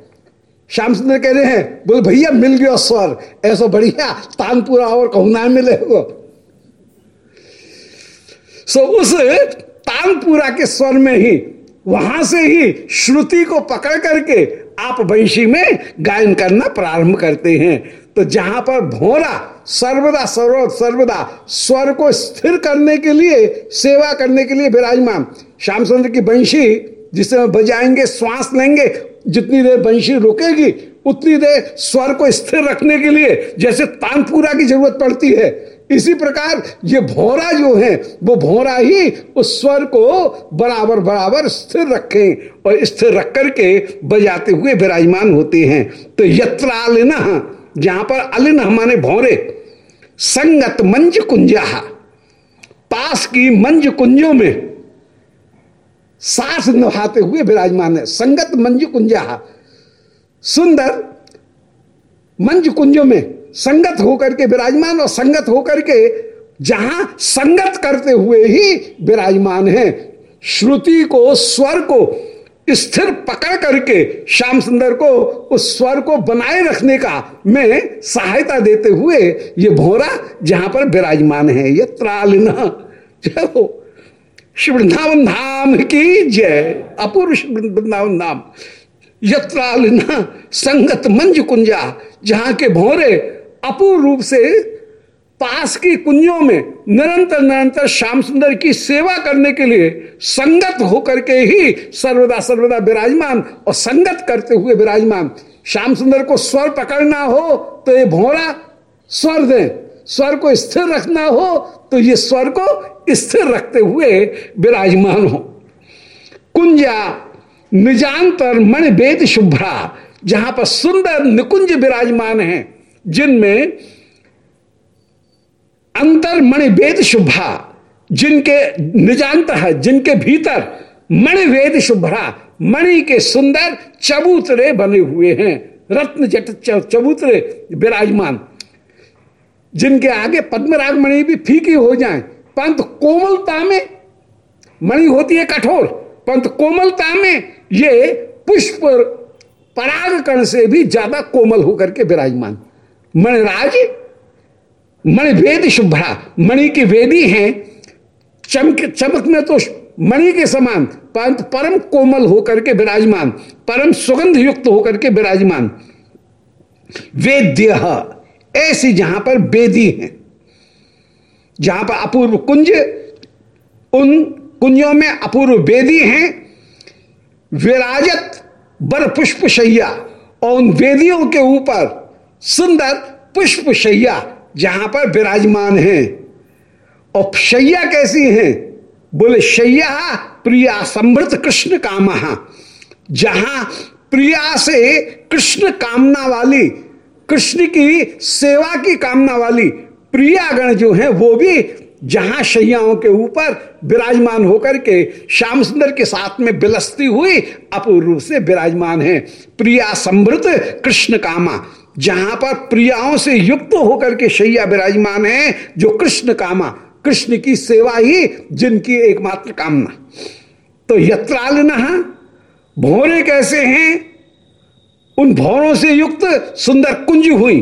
श्याम सुंदर कह रहे हैं, बोल भैया, मिल गया स्वर। ऐसा बढ़िया तानपुरा और कहू ना मिले हो। सो उस तानपुरा के स्वर में ही, वहाँ से ही श्रुति को पकड़ करके आप वंशी में गायन करना प्रारंभ करते हैं। तो जहाँ पर भोरा सर्वदा सर्व सर्वदा स्वर को स्थिर करने के लिए, सेवा करने के लिए विराजमान। श्याम सुंदर की वंशी जिसे बजाएँगे, श्वास लेंगे, जितनी देर वंशी रुकेगी, उतनी देर स्वर को स्थिर रखने के लिए, जैसे तानपुरा की ज़रूरत पड़ती है। इसी प्रकार ये भोरा जो है, वो भोरा ही उस स्वर को बराबर बराबर स्थिर रखें और स्थिर रख करके बजाते हुए विराजमान होते हैं। तो यत्र अलिन, जहाँ पर अलिन हमारे भोरे, संगत मंज कुंजा पास की मंज कुंजों में सास नहाते हुए विराजमान है। संगत मंज कुंजा सुंदर मंज कुंजों में संगत होकर के विराजमान और संगत होकर के जहाँ संगत करते हुए ही विराजमान है। श्रुति को, स्वर को स्थिर पकड़ करके, श्याम सुंदर को उस स्वर को बनाए रखने का में सहायता देते हुए ये भोरा जहाँ पर विराजमान है। ये त्रालिना श्री वृंदावन धाम की जय। अपूर्व वृंदावन धाम। यत्रालिना संगत मंज कुंजा जहाँ के भोरे अपूर्व रूप से पास की कुंजों में निरंतर निरंतर श्याम सुंदर की सेवा करने के लिए संगत होकर के ही सर्वदा सर्वदा विराजमान और संगत करते हुए विराजमान। श्याम सुंदर को स्वर पकड़ना हो तो ये भोरा स्वर दें। स्वर को स्थिर रखना हो तो ये स्वर को स्थिर रखते हुए विराजमान हो। कुंजा निजांतर मण वेद शुभ्रा, जहाँ पर सुंदर निकुंज विराजमान है। जिनमें अंतर मणि वेद शुभ्रा, जिनके निजांत है, जिनके भीतर मणि वेद शुभ्रा, मणि के सुंदर चबूतरे बने हुए हैं रत्न जट चबूतरे विराजमान, जिनके आगे पद्मराग मणि भी फीकी हो जाए। परंतु कोमलता में मणि होती है कठोर परंतु कोमलता में ये पुष्प पराग कण से भी ज़्यादा कोमल होकर के विराजमान। मणिराज मणि वेद शुभ्रा, मणि की वेदी है, चमक चमक में तो मणि के समान, परंतु परम कोमल होकर के विराजमान, परम सुगंध युक्त होकर के विराजमान। वेद्य, ऐसी जहाँ पर वेदी है, जहाँ पर अपूर्व कुंज, उन कुंजों में अपूर्व वेदी हैं, विराजत बर पुष्प शैया और उन वेदियों के ऊपर सुंदर पुष्प शैया, जहाँ पर विराजमान है। और शैया कैसी है? बोले, शैया प्रिया समृद्ध कृष्ण काम जहाँ प्रिया से कृष्ण कामना वाली, कृष्ण की सेवा की कामना वाली प्रियागण जो है, वो भी जहाँ शैयाओं के ऊपर विराजमान होकर के श्याम सुंदर के साथ में बिलसती हुई अपूर्व से विराजमान है। प्रिया समृद्ध कृष्ण कामा जहाँ पर प्रियाओं से युक्त होकर के शैया विराजमान है, जो कृष्ण कामा, कृष्ण की सेवा ही जिनकी एकमात्र कामना। तो यत्रालिन भोरे कैसे हैं? उन भौरों से युक्त सुंदर कुंज हुई।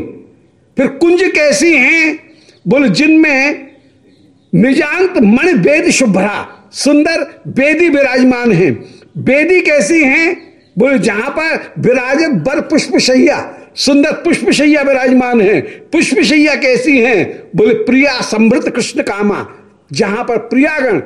फिर कुंज कैसी हैं? बोल, जिनमें निजांत मणि वेद शुभ्रा, सुंदर वेदी विराजमान है। वेदी कैसी हैं? बोले, जहाँ पर विराजत बर पुष्प शैया सुंदर पुष्प शैया विराजमान है। पुष्प शैया कैसी हैं? बोले, प्रिया समृद्ध कृष्ण कामा, जहाँ पर प्रियागण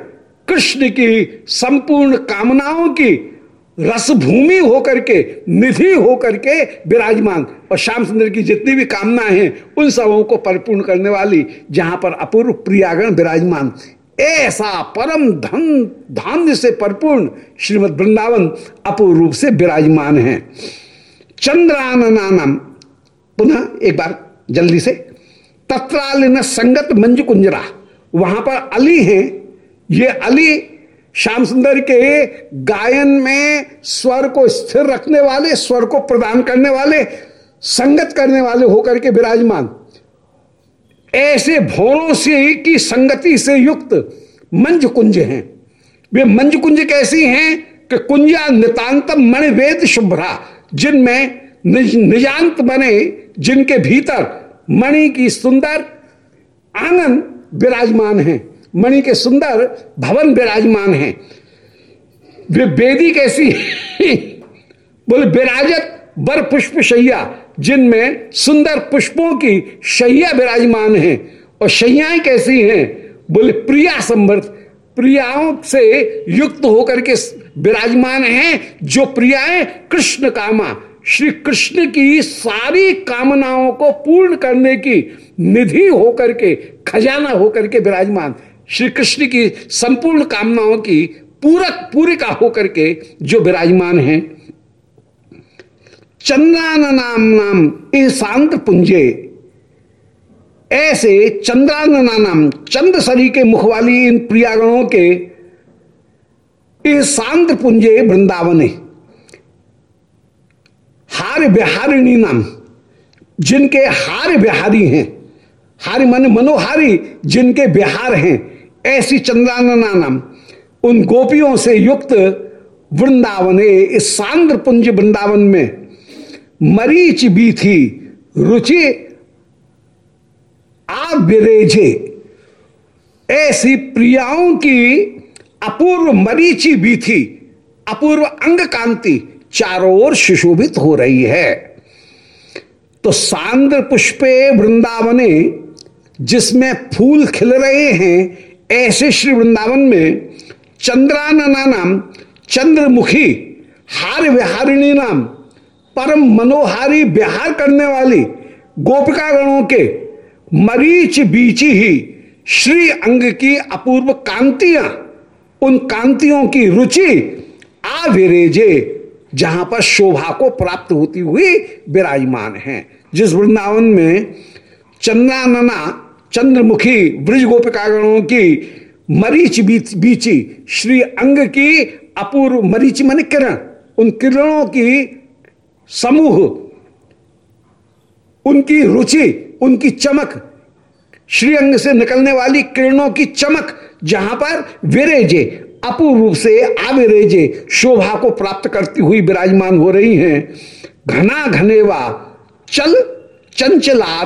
कृष्ण की संपूर्ण कामनाओं की रसभूमि होकर के, निधि होकर के विराजमान। और श्याम सुंदर की जितनी भी कामनाएँ हैं, उन सबों को परिपूर्ण करने वाली, जहाँ पर अपूर्व प्रियागण विराजमान। ऐसा परम धन, धान्य से परिपूर्ण श्रीमद वृंदावन अपूर्व रूप से विराजमान है। चंद्राननानम। पुनः एक बार जल्दी से। तत्रालिन संगत मंजु कुंजरा। वहाँ पर अली है। ये अली श्याम सुंदर के गायन में स्वर को स्थिर रखने वाले, स्वर को प्रदान करने वाले, संगत करने वाले होकर के विराजमान। ऐसे भौरों से की संगति से युक्त मंज कुंज हैं। वे मंज कुंज कैसी हैं कि कुंजा नितांतम मणिवेद शुभ्रा। जिनमें निज, निजांत बने जिनके भीतर मणि की सुंदर आँगन विराजमान है। मणि के सुंदर भवन विराजमान है। वे बेदी कैसी बोले विराजत बर पुष्प शैया जिनमें सुंदर पुष्पों की शैया विराजमान है। और शैयाएँ कैसी हैं? बोले प्रिया समृद्ध प्रियाओं से युक्त होकर के विराजमान हैं, जो प्रियाएँ कृष्ण कामा। श्री कृष्ण की सारी कामनाओं को पूर्ण करने की निधि होकर के, खजाना होकर के विराजमान। श्री कृष्ण की संपूर्ण कामनाओं की पूरक पूरिका होकर के जो विराजमान है। चंद्रान नाम नाम शांत पुंजे। ऐसे चंद्रानना नाम चंद्र सरी के मुख वाली इन प्रियागणों के शांत पुंजे वृंदावन। हार बिहारिणी नाम जिनके हार बिहारी हैं, हारी मन मनोहारी जिनके बिहार हैं, ऐसी चंद्रानना नाम, उन गोपियों से युक्त वृंदावन, इस सांद्र पुंज वृंदावन में मरीच भी थी, रुचि आबिरेजे ऐसी प्रियाओं की अपूर्व मरीची भी थी अपूर्व अंग कांति चारों ओर सुशोभित हो रही है। तो सांद्र पुष्पे वृंदावने, जिसमें फूल खिल रहे हैं, ऐसे श्री वृंदावन में चंद्रानना नाम, चंद्रमुखी, हार विहारिणी नाम, परम मनोहारी विहार करने वाली गोपिका गणों के मरीच बीची ही श्री अंग की अपूर्व कांतियाँ उन कांतियों की रुचि आविरेजे, जहाँ पर शोभा को प्राप्त होती हुई विराजमान है। जिस वृंदावन में चंद्रानना, चंद्रमुखी ब्रज गोपिकागणों की मरीच बीच, बीची, श्री अंग की अपूर्व मरीच मन किरण, उन किरणों की समूह, उनकी रुचि, उनकी चमक श्रीअंग से निकलने वाली किरणों की चमक जहाँ पर विरेजे अपूर्व रूप से आविरेजे शोभा को प्राप्त करती हुई विराजमान हो रही हैं। घना घनेवा, चल चंचला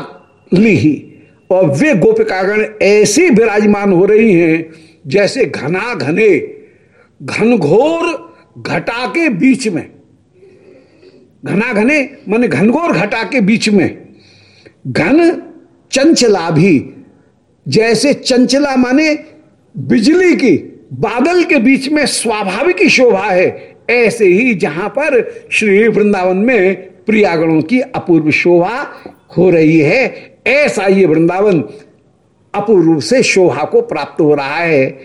ली और वे गोपिकागण ऐसे विराजमान हो रही हैं, जैसे घना घने, घनघोर घटा के बीच में। घना घने माने घनघोर घटा के बीच में। घन चंचला भी, जैसे चंचला माने बिजली की, बादल के बीच में स्वाभाविक ही शोभा है, ऐसे ही जहाँ पर श्री वृंदावन में प्रियागणों की अपूर्व शोभा हो रही है, ऐसा ये वृंदावन अपूर्व रूप से शोभा को प्राप्त हो रहा है।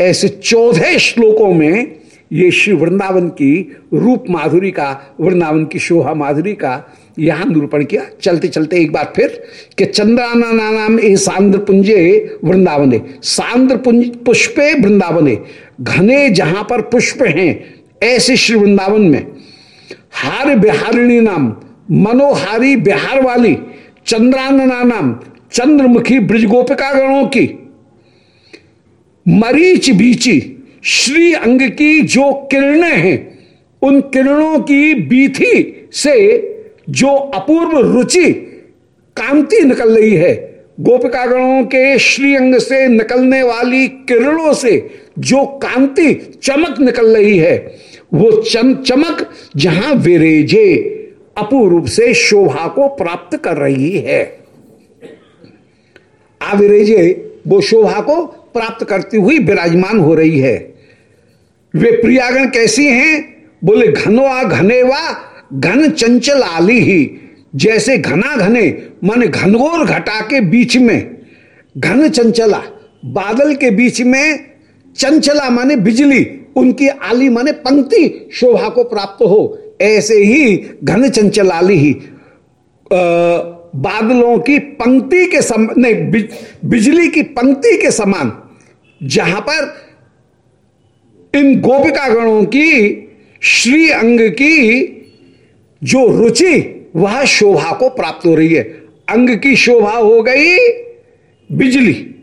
ऐसे चौदह श्लोकों में ये श्री वृंदावन की रूप माधुरी का, वृंदावन की शोभा माधुरी का यहाँ निरूपण किया। चलते चलते एक बार फिर कि चंद्राना नाम ए सांद्र पुंजे वृंदावने। सांद्र पुष्पे वृंदावने। घने जहाँ पर पुष्प हैं, ऐसे श्री वृंदावन में। हार बिहारिणी नाम, मनोहारी बिहार वाली चंद्रानना नाम चंद्रमुखी ब्रज गोपिका गणों की। मरीच बीची, श्री अंग की जो किरणें हैं, उन किरणों की बीथी से जो अपूर्व रुचि कांति निकल रही है गोपिकागणों के श्रीअंग से निकलने वाली किरणों से जो कांति चमक निकल रही है वो चम, चमक जहाँ विरेजे अपूर्व से शोभा को प्राप्त कर रही है। आविरेजे वो शोभा को प्राप्त करती हुई विराजमान हो रही है। वे प्रियागण कैसी हैं? बोले घनवा घनेवा घन चंचल आली ही जैसे घना घने माने घनघोर घटा के बीच में। घन चंचला बादल के बीच में चंचला माने बिजली उनकी आली माने पंक्ति शोभा को प्राप्त हो ऐसे ही घन चंचल आली ही। आ, बादलों की पंक्ति के सम नहीं बिज, बिजली की पंक्ति के समान जहाँ पर इन गोपिका गणों की श्री अंग की जो रुचि वह शोभा को प्राप्त हो रही है। अंग की शोभा हो गई बिजली।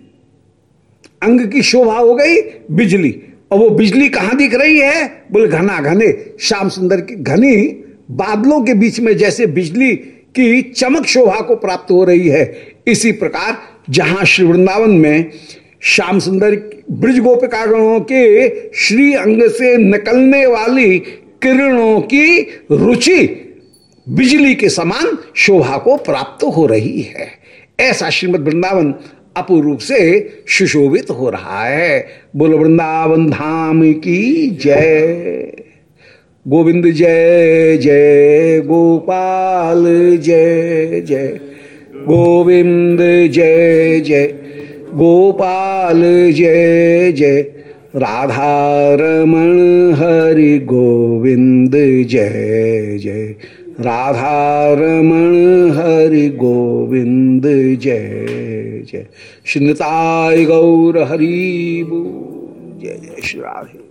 अंग की शोभा हो गई बिजली। और वो बिजली कहाँ दिख रही है? बोले घना घने, श्याम सुंदर की घनी बादलों के बीच में जैसे बिजली की चमक शोभा को प्राप्त हो रही है। इसी प्रकार जहाँ श्री वृंदावन में श्याम सुंदर ब्रज गोपिकागणों के श्री अंग से निकलने वाली किरणों की रुचि बिजली के समान शोभा को प्राप्त हो रही है। ऐसा श्रीमद वृंदावन अपूर्व रूप से सुशोभित हो रहा है। बोल, वृंदावन धाम की जय। गोविंद जय जय गोपाल जय जय गोविंद जय जय गोपाल जय जय राधारमण हरि गोविंद जय जय राधारमण हरि गोविंद जय जय। श्रीताय गौर हरि जय जय श्री राधे।